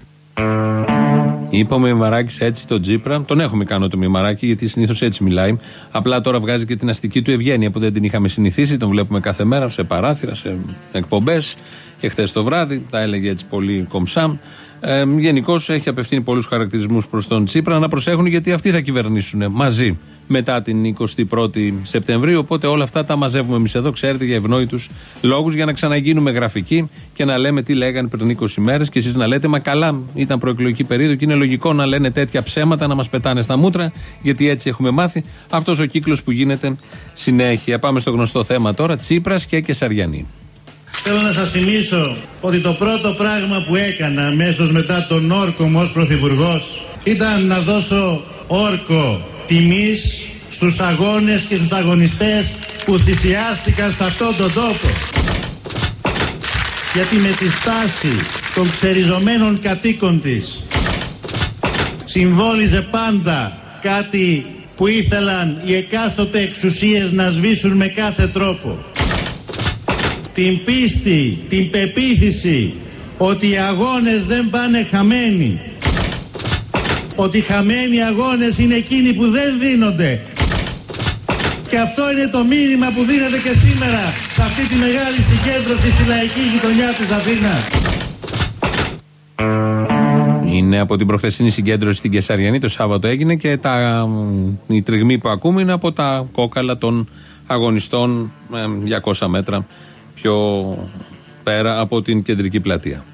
Είπε ο Μημαράκη έτσι στον Τζίπρα. Τον έχουμε κάνει το Μημαράκη, γιατί συνήθως έτσι μιλάει. Απλά τώρα βγάζει και την αστική του ευγένεια που δεν την είχαμε συνηθίσει. Τον βλέπουμε κάθε μέρα σε παράθυρα, σε εκπομπές. Και χθες το βράδυ τα έλεγε έτσι πολύ κομψά. Ε, Γενικώς έχει απευθύνει πολλούς χαρακτηρισμούς προς τον Τσίπρα να προσέχουν γιατί αυτοί θα κυβερνήσουν μαζί μετά την 21η Σεπτεμβρίου. Οπότε όλα αυτά τα μαζεύουμε εμείς εδώ, ξέρετε, για ευνόητους λόγους, για να ξαναγίνουμε γραφικοί και να λέμε τι λέγανε πριν 20 μέρες και εσείς να λέτε Μα καλά, ήταν προεκλογική περίοδο και είναι λογικό να λένε τέτοια ψέματα, να μας πετάνε στα μούτρα, γιατί έτσι έχουμε μάθει. Αυτός ο κύκλος που γίνεται συνέχεια. Πάμε στο γνωστό θέμα τώρα. Τσίπρας και Κεσαριανή. Θέλω να σας θυμίσω ότι το πρώτο πράγμα που έκανα αμέσως μετά τον όρκο μου ως Πρωθυπουργός ήταν να δώσω όρκο τιμής στους αγώνες και στους αγωνιστές που θυσιάστηκαν σε αυτόν τον τόπο. Γιατί με τη στάση των ξεριζωμένων κατοίκων της συμβόλιζε πάντα κάτι που ήθελαν οι εκάστοτε εξουσίες να σβήσουν με κάθε τρόπο. Την πίστη, την πεποίθηση ότι οι αγώνες δεν πάνε χαμένοι ότι οι χαμένοι αγώνες είναι εκείνοι που δεν δίνονται. Και αυτό είναι το μήνυμα που δίνεται και σήμερα σε αυτή τη μεγάλη συγκέντρωση στη λαϊκή γειτονιά της Αθήνας. Είναι από την προχθεσινή συγκέντρωση στην Κεσαριανή, το Σάββατο έγινε και τα, η τριγμή που ακούμε είναι από τα κόκαλα των αγωνιστών 200 μέτρα πιο πέρα από την κεντρική πλατεία.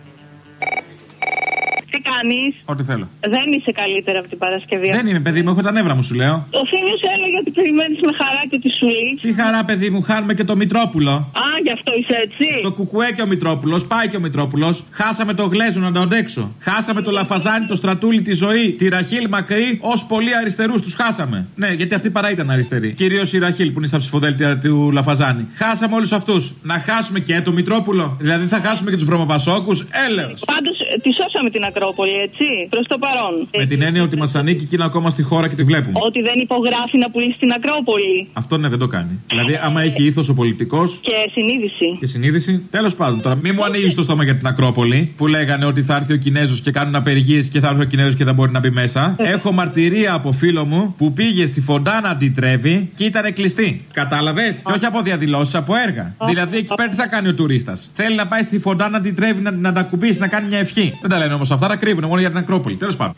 Τι κάνεις. Ό,τι θέλω. Δεν είσαι καλύτερα από την Παρασκευή. Δεν είμαι, παιδί μου, έχω τα νεύρα μου, σου λέω. Ο Θήμιο έλεγε ότι περιμένεις με χαρά και τη σουλή. Τι χαρά, παιδί μου, χάνουμε και το Μητρόπουλο. Α, γι' αυτό είσαι έτσι. Το κουκουέ και ο Μητρόπουλος, πάει και ο Μητρόπουλος. Χάσαμε το γλέζο να το αντέξω. Χάσαμε το λαφαζάνι, το στρατούλι, τη ζωή. Τη Ραχίλ Μακρύ, ως πολύ αριστερούς τους χάσαμε. Ναι, γιατί αυτή παρά ήταν αριστερή. Κυρίως η Ραχίλ που είναι στα ψηφοδέλτια του Λαφαζάνι. Χάσαμε όλους αυτούς. Να χάσουμε και το Μητρόπουλο. Δηλαδή θα χάσουμε και τους βρωμοπασόκους. Έλεος. Πάντως τη σώσαμε την Ακρόπολη, έτσι. Προς το παρόν. Με την έννοια ότι μας ανήκει και είναι ακόμα στη χώρα και τη βλέπουμε. Ότι δεν υπογράφει να πουλήσει την Ακρόπολη. Αυτό ναι, δεν το κάνει. Δηλαδή, άμα έχει ήθος ο πολιτικό. Και συνείδηση. Και συνείδηση. Τέλος πάντων, τώρα μην μου ανοίγεις το στόμα για την Ακρόπολη που λέγανε ότι θα έρθει ο Κινέζος και κάνουν απεργίες και θα έρθει ο Κινέζος και θα μπορεί να μπει μέσα. Έχω μαρτυρία από φίλο μου που πήγε στη Φοντάνα αντιτρέβει και ήταν κλειστή. Κατάλαβες; Και όχι από διαδηλώσεις, από έργα. Δηλαδή εκεί πέρα τι θα κάνει ο τουρίστας; Θέλει να πάει στη Φοντάνα αντιτρέβει να, να τα κουμπίσει, να κάνει μια ευχή. Δεν τα λένε όμως αυτά, τα κρύβουν μόνο για την Ακρόπολη. Τέλος πάντων.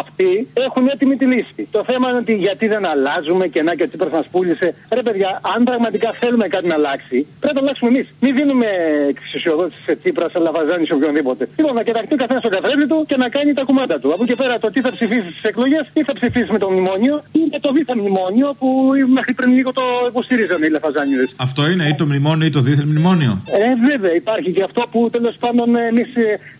Αυτοί έχουν έτοιμη τη λύση. Το θέμα είναι ότι γιατί δεν αλλάζουμε και να και ο Τσίπρας μας πούλησε. Ρε παιδιά, αν πραγματικά θέλουμε κάτι να αλλάξει, πρέπει να αλλάξουμε εμείς. Μην δίνουμε εξουσιοδότηση σε Τσίπρα, σε Λαβαζάνη, σε οποιονδήποτε. Λοιπόν, να κοιταχτεί ο καθένας στο καθρέφτη του και να κάνει τα κουμάτα του. Από εκεί πέρα το τι θα ψηφίσει στις εκλογές, ή θα ψηφίσει με το μνημόνιο ή με το δίθεν μνημόνιο που μέχρι πριν λίγο το υποστηρίζανε οι Λαφαζάνιδε. Αυτό είναι ή το μνημόνιο ή το δίθεν μνημόνιο; Ε, βέβαια, υπάρχει και αυτό που τέλος πάντων εμείς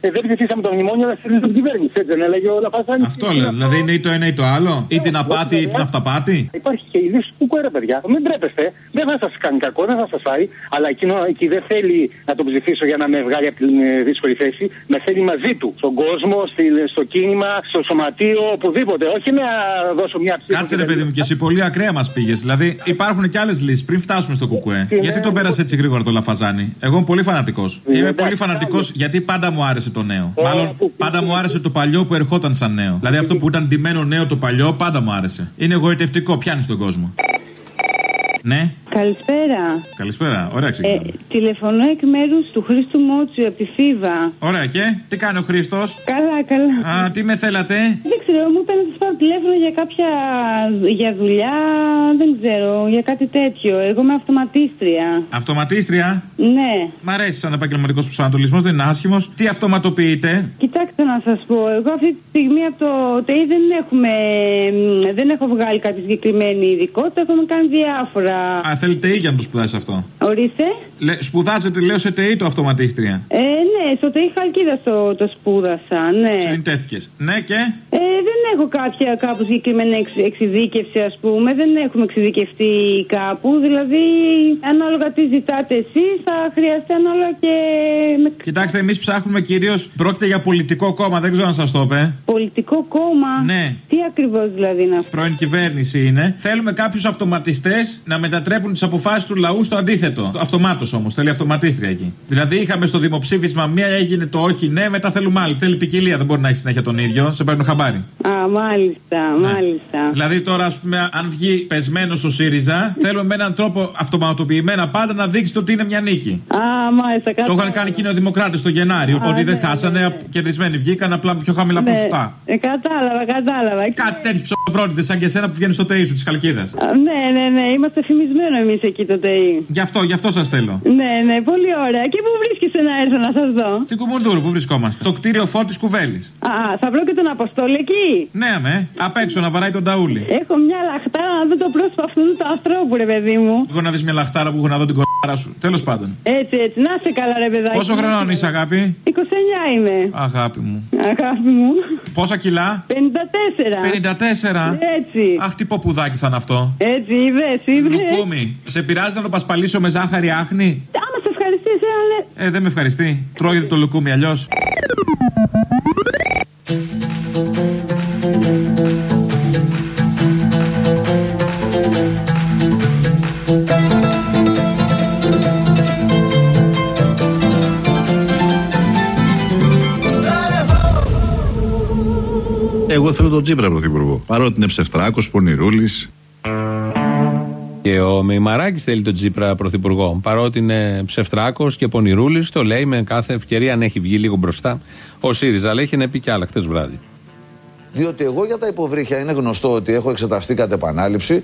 ε, δεν ψηφίσαμε το μνημόνιο, αλλά στηρίζουμε την κυβέρνηση. Έτσι δεν έλεγε ο Λαφαζάνης. Αυτό λέω. Δηλαδή είναι ή το ένα ή το άλλο. Ή την απάτη ή την αυταπάτη. Υπάρχει και η λύση του κουέρα, παιδιά. Μην τρέπεστε. Δεν θα σας κάνει κακό, δεν θα σας φάει. Αλλά εκείνο εκεί δεν θέλει να τον ψηφίσω για να με βγάλει από την ε, δύσκολη θέση. Με θέλει μαζί του. Στον κόσμο, στη, στο κίνημα, στο σωματείο, οπουδήποτε. Όχι να δώσω μια ψήφο. Κάτσε ρε παιδί μου και εσύ πολύ ακραία μας πήγες. Δηλαδή υπάρχουν και άλλες λύσεις πριν φτάσουμε στο κουκουέ. Γιατί τον πέρασε έτσι γρήγορα το Λαφαζάνη. Εγώ είμαι πολύ φανατικός. Είμαι πολύ φανατικός γιατί πάντα μου άρεσε το νέο. Μάλλον πάντα μου άρεσε το παλιό που ερχόταν σαν νέο. Δηλαδή αυτό που ήταν ντυμένο νέο το παλιό πάντα μου άρεσε. Είναι εγωιτευτικό, πιάνεις τον κόσμο. Ναι. Καλησπέρα. Καλησπέρα. Ωραία Ε, ξεκινάμε. τηλεφωνώ εκ μέρους του Χρήστου Μότσου από τη Φίβα. Ωραία και; Τι κάνει ο Χρήστος; Καλά, καλά. Α, τι με θέλατε; Δεν ξέρω, μου είπε να σας πάρω τηλέφωνο για κάποια. για δουλειά. Δεν ξέρω, για κάτι τέτοιο. Εγώ είμαι αυτοματίστρια. Αυτοματίστρια; Ναι. Μ' αρέσει σαν επαγγελματικός προσανατολισμός, δεν είναι άσχημος. Τι αυτοματοποιείτε; Κοιτάξτε να σας πω, εγώ αυτή τη στιγμή από το ΤΕΙ δεν έχουμε. μ, δεν έχω βγάλει κάποια συγκεκριμένη ειδικότητα. Έχουμε κάνει διάφορα. Α, θέλετε ή για να το σπουδάσει αυτό. Ορίστε. Λε, σπουδάζετε, λέω σε ΤΕΙ το αυτοματίστρια. Ε, ναι, στο ΤΕΙ Χαλκίδα το, το σπούδασα, ναι. Συνητεύτηκε. Ναι και; Ε, δεν έχω κάποια κάπου συγκεκριμένη εξ, εξειδίκευση, ας πούμε. Δεν έχουμε εξειδικευτεί κάπου. Δηλαδή, ανάλογα τι ζητάτε εσείς, θα χρειαστεί ανάλογα και. Με... Κοιτάξτε, εμείς ψάχνουμε κυρίως. Πρόκειται για πολιτικό κόμμα, δεν ξέρω αν σας το είπε. Πολιτικό κόμμα; Ναι. Τι ακριβώς δηλαδή είναι αυτό; Πρώην κυβέρνηση είναι. Θέλουμε κάποιους αυτοματιστές να μετατρέπουν τις αποφάσεις του λαού στο αντίθετο. Αυτομάτως όμως. Θέλει αυτοματίστρια εκεί. Δηλαδή είχαμε στο δημοψήφισμα μία έγινε το όχι ναι, μετά θέλουμε άλλη. Θέλει ποικιλία, δεν μπορεί να έχει συνέχεια τον ίδιο. Σε παίρνουν χαμπάρι. Α, μάλιστα, Ναι. μάλιστα. Δηλαδή τώρα, ας πούμε, αν βγει πεσμένος ο ΣΥΡΙΖΑ, θέλουμε με έναν τρόπο αυτοματοποιημένα πάντα να δείξει το ότι είναι μια νίκη. Α, μάλιστα, Το κατάλαβα. είχαν κάνει εκείνοι οι Δημοκράτε το Γενάριο. Α, ότι δεν ναι, χάσανε, ναι, ναι. κερδισμένοι βγήκαν απλά με πιο χαμηλά Ναι. ποσοστά. Ε, κατάλαβα, κατάλαβα. Κάτι τέτοιοι ψοφρόνιδε σαν και εσένα που βγαίνεις στο ΤΕΙ σου της Καλκίδα. Α, Ναι, ναι, ναι, είμαστε φημισμένοι εμείς εκεί το ΤΕΙ. Γι' αυτό, γι' αυτό σας θέλω. Ναι, ναι, πολύ ωραία. Και πού βρίσκεσαι να έρθω να σας δω; Στην Κουμουνδούρου που βρισκόμαστε. Στο κτίριο Φώτη Κουβέλης. Α, θα βρω και τον Αποστόλη εκεί. Ναι, αμέ. Απ' έξω να βαράει τον ταούλι. Έχω μια λαχτάρα να δω το πρόσωπο αυτού του ανθρώπου, ρε παιδί μου. Εγώ να δει μια λαχτάρα που έχω να δω την κοράρα σου. Τέλος πάντων. Έτσι, έτσι. Να σε καλά, ρε παιδάκι. Πόσο χρονών είσαι, αγάπη; 29 είμαι. Αγάπη μου. Αγάπη μου. Πόσα κιλά; 54. 54. Έτσι. Αχ, τι ποπουδάκι θα είναι αυτό. Έτσι, είδες, είδες. Λουκούμι. Σε πειράζει να το πασπαλίσω με ζάχαρη άχνη; Άμα σε ευχαριστήσει, αλλά. Ε, δεν με ευχαριστεί. Τρώγεται το λουκούμι αλλιώς. Εγώ θέλω τον Τζίπρα πρωθυπουργό. Παρότι είναι ψευτράκος, πονηρούλης. Και ο Μημαράκης θέλει τον Τζίπρα πρωθυπουργό. Παρότι είναι ψευτράκος και πονηρούλης, το λέει με κάθε ευκαιρία αν έχει βγει λίγο μπροστά ο ΣΥΡΙΖΑ. Αλλά έχει να πει κι άλλα χτε βράδυ. Διότι εγώ για τα υποβρύχια είναι γνωστό ότι έχω εξεταστεί κατ' επανάληψη.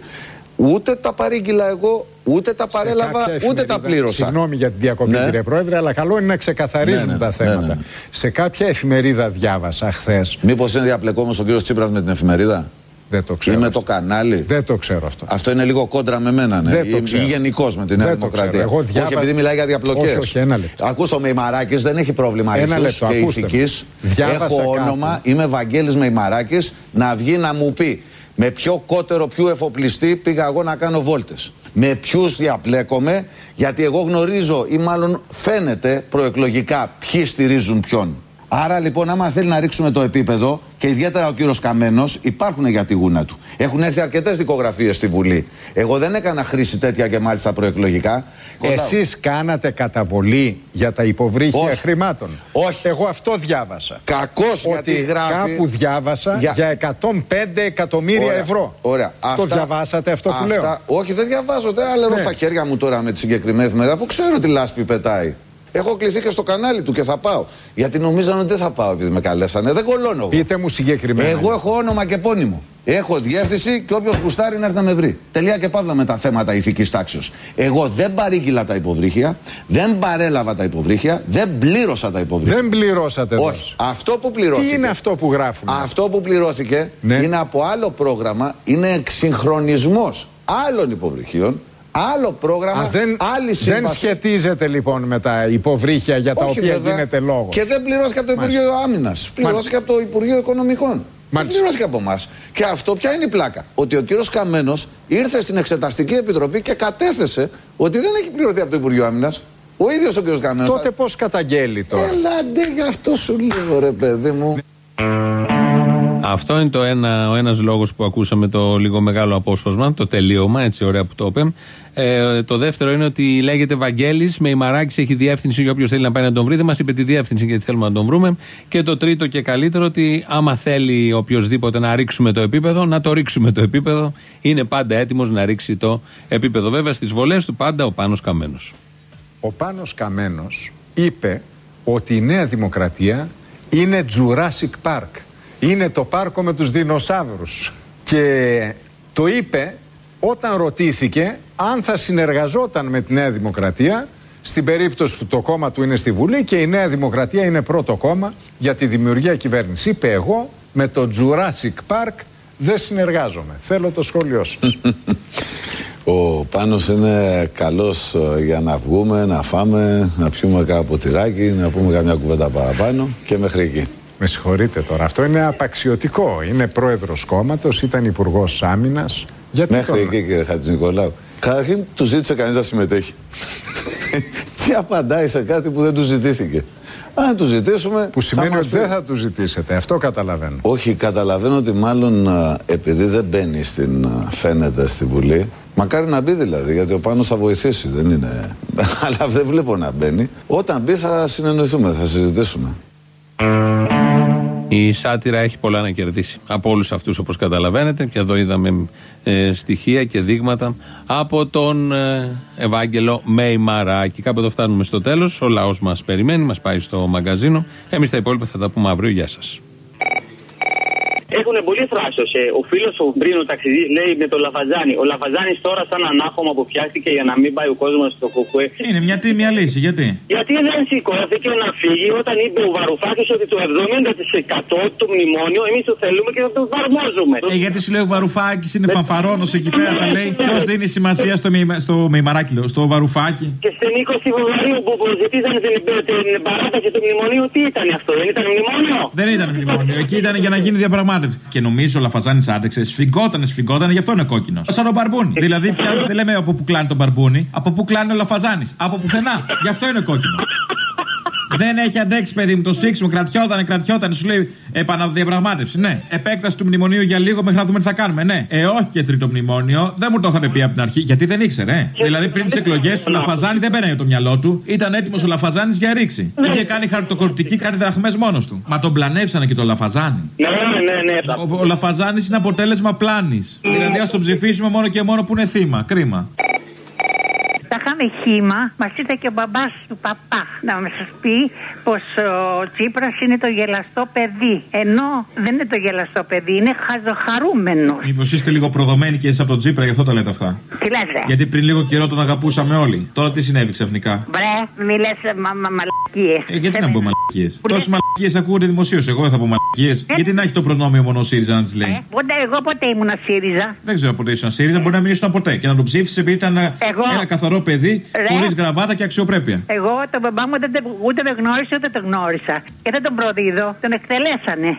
Ούτε τα παρήγγειλα εγώ, ούτε τα παρέλαβα, κάποια ούτε εφημερίδα- τα πλήρωσα. Συγγνώμη για τη διακοπή, Ναι. κύριε Πρόεδρε, αλλά καλό είναι να ξεκαθαρίζουν Ναι, ναι, τα ναι, θέματα. ναι, ναι. Σε κάποια εφημερίδα διάβασα χθες. Μήπως είναι διαπλεκόμενος ο κύριος Τσίπρας με την εφημερίδα; Δεν το ξέρω. Ή με το κανάλι. Δεν το ξέρω αυτό. Αυτό είναι λίγο κόντρα με μένα, ναι. Δεν το Ή- ξέρω. Ή γενικώ με τη Νέα Δεν το Δημοκρατία. ξέρω. Εγώ διάβα- Όχι, επειδή μιλάει για διαπλοκές. Όχι, όχι, ένα λεπτό. Ακούστε, ο Μεϊμαράκης δεν έχει πρόβλημα Ένα ηθούς λεπτό, και ακούστε με. ηθικής. Διάβασα Έχω κάπου. όνομα, είμαι Βαγγέλης Μεϊμαράκης, να βγει να μου πει με ποιο κότερο, ποιο εφοπλιστή πήγα εγώ να κάνω βόλτες. Με ποιους διαπλέκομαι, γιατί εγώ γνωρίζω ή μάλλον φαίνεται προεκλογικά ποιοι στηρίζουν ποιον. Άρα λοιπόν, άμα θέλει να ρίξουμε το επίπεδο και ιδιαίτερα ο κύριος Καμένος, υπάρχουν για τη γούνα του. Έχουν έρθει αρκετές δικογραφίες στη Βουλή. Εγώ δεν έκανα χρήση τέτοια και μάλιστα προεκλογικά. Εσείς κάνατε καταβολή για τα υποβρύχια Όχι. χρημάτων. Όχι. Εγώ αυτό διάβασα. Κακώ γιατί Ότι γράφει. κάπου διάβασα Για- για, 105 εκατομμύρια Ωραία. ευρώ. Ωραία. Το διαβάσατε αυτό που λέω. Όχι, δεν διαβάζω. Δεν αλερώ Ναι. στα χέρια μου τώρα με τη συγκεκριμένη εφημερίδα, αφού ξέρω τι λάσπη πετάει. Έχω κλειστεί και στο κανάλι του και θα πάω. Γιατί νομίζαν ότι δεν θα πάω επειδή με καλέσανε. Δεν κολώνω εγώ. Πείτε μου συγκεκριμένα. Εγώ έχω όνομα και πόνιμο. Έχω διεύθυνση και όποιος γουστάρει να έρθει να με βρει. Τελεία και παύλα με τα θέματα ηθικής τάξεω. Εγώ δεν παρήγγειλα τα υποβρύχια, δεν παρέλαβα τα υποβρύχια, δεν πλήρωσα τα υποβρύχια. Δεν πληρώσατε εδώ. Όχι. Αυτό που πληρώθηκε. Τι είναι αυτό που γράφουμε; Αυτό που πληρώθηκε Ναι. είναι από άλλο πρόγραμμα, είναι εξυγχρονισμός άλλων υποβρυχίων, άλλο πρόγραμμα, Α, δεν, άλλη δεν σύμβαση. σχετίζεται λοιπόν με τα υποβρύχια για τα Όχι, οποία βέβαια. γίνεται λόγος. Και δεν πληρώθηκε από το Μάλιστα. Υπουργείο Άμυνας. Πληρώθηκε από το Υπουργείο Οικονομικών. Δεν Μάλιστα. πληρώθηκε από εμάς. Και αυτό ποια είναι η πλάκα; Ότι ο κύριος Καμένος ήρθε στην Εξεταστική Επιτροπή και κατέθεσε ότι δεν έχει πληρωθεί από το Υπουργείο Άμυνας. Ο ίδιος ο κύριος Καμένος. Τότε πώς καταγγέλει τώρα; Έλα ντε, γι' αυτό σου λέω ρε παιδί μου. Αυτό είναι το ένα, ο ένας λόγος που ακούσαμε το λίγο μεγάλο απόσπασμα, το τελείωμα, έτσι ωραία που το είπε. Ε, το δεύτερο είναι ότι λέγεται Βαγγέλης, με ημαράκι έχει διεύθυνση για όποιος θέλει να πάει να τον βρει. Δεν μας είπε τη διεύθυνση γιατί θέλουμε να τον βρούμε. Και το τρίτο και καλύτερο ότι άμα θέλει οποιοδήποτε να ρίξουμε το επίπεδο, να το ρίξουμε το επίπεδο. Είναι πάντα έτοιμος να ρίξει το επίπεδο. Βέβαια στις βολές του πάντα ο Πάνος Καμένος. Ο Πάνος Καμένος είπε ότι η Νέα Δημοκρατία είναι Jurassic Park. Είναι το πάρκο με τους δεινοσαύρους. Και το είπε όταν ρωτήθηκε αν θα συνεργαζόταν με τη Νέα Δημοκρατία στην περίπτωση που το κόμμα του είναι στη Βουλή και η Νέα Δημοκρατία είναι πρώτο κόμμα για τη δημιουργία κυβέρνηση. Είπε εγώ με το Jurassic Park δεν συνεργάζομαι. Θέλω το σχόλιο σου. Ο Πάνος είναι καλός ε, για να βγούμε, να φάμε, να πιούμε κάνα ποτηράκι, να πούμε καμιά κουβέντα παραπάνω και μέχρι εκεί. Με συγχωρείτε τώρα. Αυτό είναι απαξιωτικό. Είναι πρόεδρος κόμματος, ήταν υπουργός άμυνας. Γιατί Μέχρι τον- εκεί κύριε Χατζηνικολάου. Καταρχήν του ζήτησε κανείς να συμμετέχει. Τι απαντάει σε κάτι που δεν του ζητήθηκε; Αν του ζητήσουμε. Που σημαίνει μας ότι πει. δεν θα του ζητήσετε. Αυτό καταλαβαίνω. Όχι, καταλαβαίνω ότι μάλλον α, επειδή δεν μπαίνει στην. α, φαίνεται στη Βουλή. Μακάρι να μπει δηλαδή, γιατί ο Πάνος θα βοηθήσει, δεν είναι. Αλλά δεν βλέπω να μπαίνει. Όταν μπει θα συνεννοηθούμε, θα συζητήσουμε. Η σάτυρα έχει πολλά να κερδίσει από όλους αυτούς όπως καταλαβαίνετε. Και εδώ είδαμε ε, στοιχεία και δείγματα από τον ε, Ευάγγελο Μέιμαράκη. Κάπου εδώ φτάνουμε στο τέλος. Ο λαός μας περιμένει, μας πάει στο μαγκαζίνο. Εμείς τα υπόλοιπα θα τα πούμε αύριο. Γεια σας. Έχουν πολύ θράσος. Ε. Ο φίλος ο πριν ο ταξιδί λέει με το Λαφαζάνι. Ο Λαφαζάνη τώρα σαν ανάχωμα που φτιάχτηκε για να μην πάει ο κόσμος στο κουκουέ. Είναι μια τίμια λύση, γιατί; Γιατί δεν σηκώθηκε να φύγει όταν είπε ο Βαρουφάκης ότι το 70% του μνημόνιο εμείς το θέλουμε και θα το εφαρμόζουμε. Ε, γιατί σου λέει ο Βαρουφάκης είναι φανφαρόνο εκεί πέρα, τα λέει. Ποιος δίνει σημασία στο, μη, στο μημαράκι, λέω, στο Βαρουφάκι; Και στην 20 Φεβρουαρίου που ζητήσαν την, την παράταση του μνημονίου, τι ήταν αυτό, δεν ήταν μνημόνιο; Δεν ήταν μνημόνιο. Εκεί ήταν για να γίνει διαπραγμάτευση. Και νομίζω ο Λαφαζάνης άντεξε, σφιγγότανε, σφιγγότανε, γι' αυτό είναι κόκκινος. Σαν ο μπαρμπούνι. Δηλαδή πια δεν λέμε από πού κλάνει τον μπαρμπούνι, από πού κλάνει ο Λαφαζάνης. Από πουθενά. Γι' αυτό είναι κόκκινος. Δεν έχει αντέξει, παιδί μου, το σφίξιμο. Κρατιόταν, κρατιόταν. Σου λέει επαναδιαπραγμάτευση. Ναι. Επέκταση του μνημονίου για λίγο μέχρι να δούμε τι θα κάνουμε. Ναι. Ε, όχι και τρίτο μνημόνιο. Δεν μου το είχατε πει από την αρχή. Γιατί δεν ήξερε. Ε. Δηλαδή πριν τις εκλογές του Λαφαζάνη δεν μπαίνανε το μυαλό του. Ήταν έτοιμος ο Λαφαζάνης για ρήξη. Είχε κάνει χαρτοκορπτική κάτι δραχμές μόνος του. Μα τον πλανέψανε και το Λαφαζάνη. Ναι, ναι, ναι. Ο, ο Λαφαζάνης είναι αποτέλεσμα πλάνης. Δηλαδή ας τον ψηφίσουμε μόνο και μόνο που είναι θύμα. Κρίμα. Θα είχαμε χήμα, μας ήρθε και ο μπαμπάς του παπά να μας πει πως ο Τσίπρας είναι το γελαστό παιδί. Ενώ δεν είναι το γελαστό παιδί, είναι χαζοχαρούμενος. Μήπως είστε λίγο προδομένοι και εσείς από τον Τσίπρα, γι' αυτό τα λέτε αυτά; Τι λες, ρε; Γιατί πριν λίγο καιρό τον αγαπούσαμε όλοι. Τώρα τι συνέβη ξαφνικά; Μπρε, μη λες μα, μα, μαλακίες. Ε, γιατί να πω μαλακίες; Τόσες μαλακίες ακούγονται δημοσίως. Εγώ δεν θα πω μαλακίες. Γιατί να έχει το προνόμιο μόνο ο ΣΥΡΙΖΑ να τι λέει; Ε, Πότε, εγώ ποτέ ήμουν ΣΥΡΙΖΑ. Δεν ξέρω πότε ήσουν ΣΥΡΙΖΑ, μπορεί να μην ήσουν ποτέ. Και να τον ψήφισες επειδή ήταν ένα- Εγώ- ένα καθαρό παιδί, Ρε. χωρί γραβάτα και αξιοπρέπεια. Εγώ τον μπαμπά μου δεν, τον- ούτε τον γνώρισα ούτε τον γνώρισα. Και δεν τον προδίδω, τον εκτελέσανε.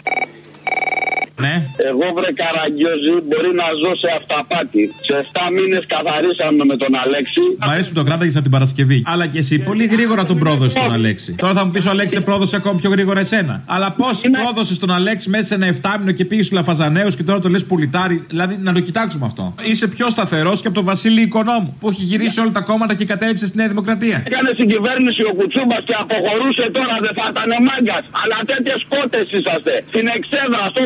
Ναι. Εγώ βρε Καραγκιόζη μπορεί να ζω σε αυταπάτη. Σε 7 μήνες καθαρίσαμε με τον Αλέξη. Μ' αρέσει που το κράταγες από την Παρασκευή. Αλλά και εσύ πολύ γρήγορα τον πρόδωσες τον Αλέξη. Τώρα θα μου πεις ο Αλέξη σε πρόδωσε ακόμη πιο γρήγορα εσένα. Αλλά πώς πρόδωσες τον Αλέξη μέσα σε ένα 7 μήνο και πήγες στους Λαφαζανέους και τώρα το λες πουλιτάρι. Δηλαδή να το κοιτάξουμε αυτό. Είσαι πιο σταθερός και από τον Βασίλη Οικονόμου που έχει γυρίσει όλα τα κόμματα και κατέληξε στη Νέα Δημοκρατία. Έκανε στην κυβέρνηση ο Κουτσούμπας και αποχωρούσε τώρα δεν θα ήταν μάγκας. Αλλά τέτοιες κότε είσαστε. Στην εξέδρα, στο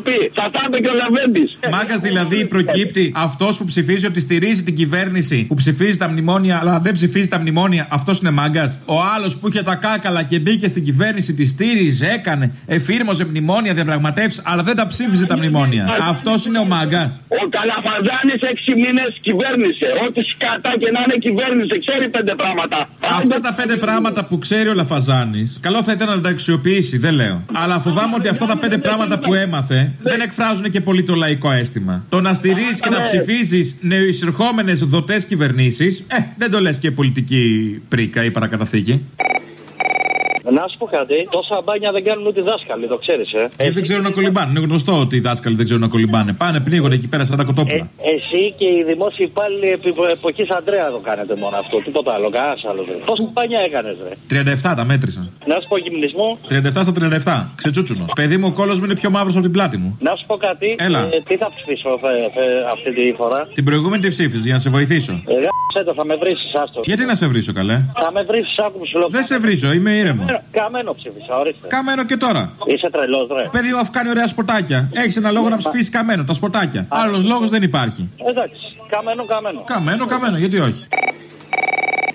πει. Θα τα είπε και ο Λαβέντης. Μάγκας δηλαδή προκύπτει αυτός που ψηφίζει ότι στηρίζει την κυβέρνηση που ψηφίζει τα μνημόνια αλλά δεν ψηφίζει τα μνημόνια. Αυτός είναι μάγκας. Ο άλλος που είχε τα κάκαλα και μπήκε στην κυβέρνηση, τη στήριζε, έκανε, εφήρμοζε μνημόνια, διαπραγματεύσεις, αλλά δεν τα ψήφιζε τα μνημόνια. Αυτός είναι ο μάγκας. Ο Καλαφαζάνης έξι μήνες κυβέρνησε. Ό,τι σκατά και να είναι κυβέρνησε, ξέρει πέντε πράγματα. Αυτά τα πέντε πράγματα που ξέρει ο Λαφαζάνης, καλό θα ήταν να τα αξιοποιήσει, δεν λέω. Αλλά φοβάμαι ότι αυτά τα πέντε πράγματα που έμαθε δεν εκφράζουν και πολύ το λαϊκό αίσθημα. Το να στηρίζεις και να ψηφίζεις νεοεισερχόμενες δοτές κυβερνήσεις, ε, δεν το λες και πολιτική πρίκα ή παρακαταθήκη. Να σου πω κάτι, τόσα μπάνια δεν κάνουν ούτε οι δάσκαλοι, το ξέρεις, ε. Και δεν ξέρουν να κολυμπάνε. Είναι γνωστό ότι οι δάσκαλοι δεν ξέρουν να κολυμπάνε. Πάνε, πνίγονται εκεί πέρα σαν τα κοτόπουλα. Εσύ και οι δημόσιοι υπάλληλοι επί εποχής Αντρέα το κάνετε μόνο αυτό. Τίποτα άλλο, κανένας άλλος. δεν. Πόσα μπάνια έκανες, ρε. 37 τα μέτρησα. Να σου πω γυμνισμό. 37 στα 37. Ξετσούτσουνο. Παιδί μου, ο κόλος μου είναι πιο μαύρος από την πλάτη μου. Να σου πω κάτι. Έλα. Ε, τι θα ψηφίσω ε, ε, αυτή τη φορά; Την προηγούμενη τη ψήφιζε για να σε βοηθήσω. Ε, γάμισε το, θα με βρεις, άστο. Γιατί να σε βρίσω, καλέ; Θα με βρεις, άκου που σου λέω. Δεν σε βρίζω, είμαι ήρεμος. Καμένο ψήφισα, ορίστε. Καμένο και τώρα. Είσαι τρελός, ρε. Παιδί μου, αφού κάνει ωραία σποτάκια. Έχεις ένα λόγο να ψηφίσεις καμένο, τα σποτάκια. Άλλος λόγος δεν υπάρχει. Εντάξει, καμένο, καμένο. Καμένο, καμένο, γιατί όχι.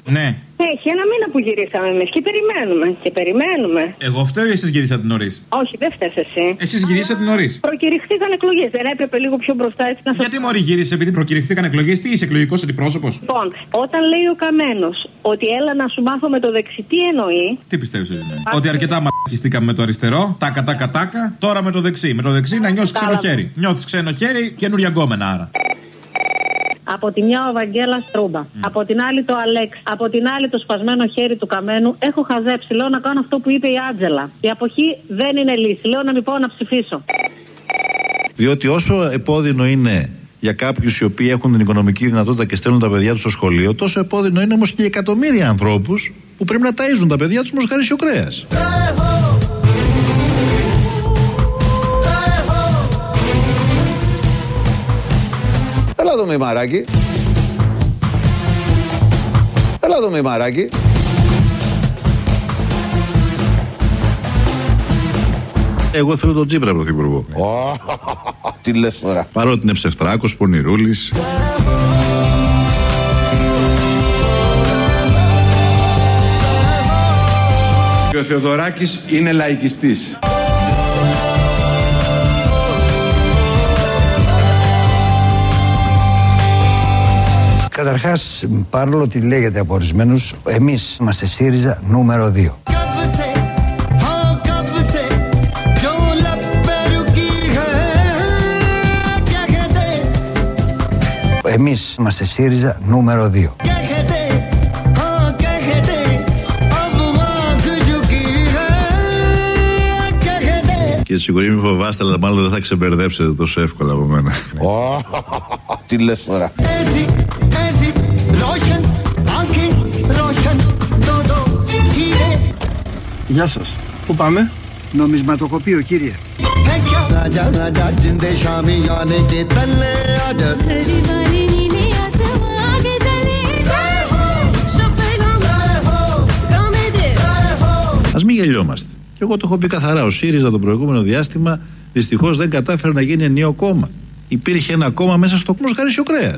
Ναι. Έχει ένα μήνα που γυρίσαμε εμείς και περιμένουμε. Και περιμένουμε. Εγώ φταίω ή εσείς γυρίσατε νωρίς; Όχι, δεν φταίει εσύ. Εσείς γυρίσατε νωρίς; Προκηρυχθήκαν εκλογές. Δεν έπρεπε λίγο πιο μπροστά έτσι να σας Γιατί μωρή γύρισε επειδή προκηρυχθήκαν εκλογές, τι είσαι εκλογικός αντιπρόσωπος; Λοιπόν, όταν λέει ο Καμένος ότι έλα να σου μάθω με το δεξί, τι εννοεί; Τι πιστεύεις ότι είναι. Ότι αρκετά μαρκιστήκαμε με το αριστερό, τάκα τάκα τάκα, τώρα με το δεξί. Με το δεξί να νιώσεις ξένο Κατάλαβα. χέρι. Νιώθεις ξένο χέρι, καινούρια γκόμενα άρα. Από τη μια ο Βαγγέλας Τρούμπα. Από την άλλη το Αλέξ. Από την άλλη το σπασμένο χέρι του Καμένου. Έχω χαζέψει. Λέω να κάνω αυτό που είπε η Άντζελα. Η αποχή δεν είναι λύση. Λέω να μην πάω να ψηφίσω. Διότι όσο επώδυνο είναι για κάποιους οι οποίοι έχουν την οικονομική δυνατότητα και στέλνουν τα παιδιά τους στο σχολείο, τόσο επώδυνο είναι όμως και για εκατομμύρια ανθρώπους που πρέπει να ταΐζουν τα παιδιά τους με χαρίσιο κρέας. Έλα εδώ με μαράκι. Έλα εδώ με μαράκι. Εγώ θέλω τον Τζίπρα πρωθυπουργό. Τι λες τώρα. Παρότι είναι ψευτράκος, πονηρούλης. Και ο Θεοδωράκης είναι λαϊκιστής. Καταρχάς, παρόλο ότι λέγεται από ορισμένους, εμείς είμαστε ΣΥΡΙΖΑ νούμερο 2. Εμείς είμαστε ΣΥΡΙΖΑ νούμερο 2. Και σίγουρα μην φοβάστε, αλλά μάλλον δεν θα ξεμπερδέψετε τόσο εύκολα από μένα. Τι λες τώρα. Γεια σας. Πού πάμε; Νομισματοκοπείο, κύριε. Α μην γελιόμαστε. Και εγώ το έχω πει καθαρά. Ο ΣΥΡΙΖΑ το προηγούμενο διάστημα δυστυχώς δεν κατάφερε να γίνει ενίο κόμμα. Υπήρχε ένα κόμμα μέσα στο κόμμα χαρίσιο κρέα.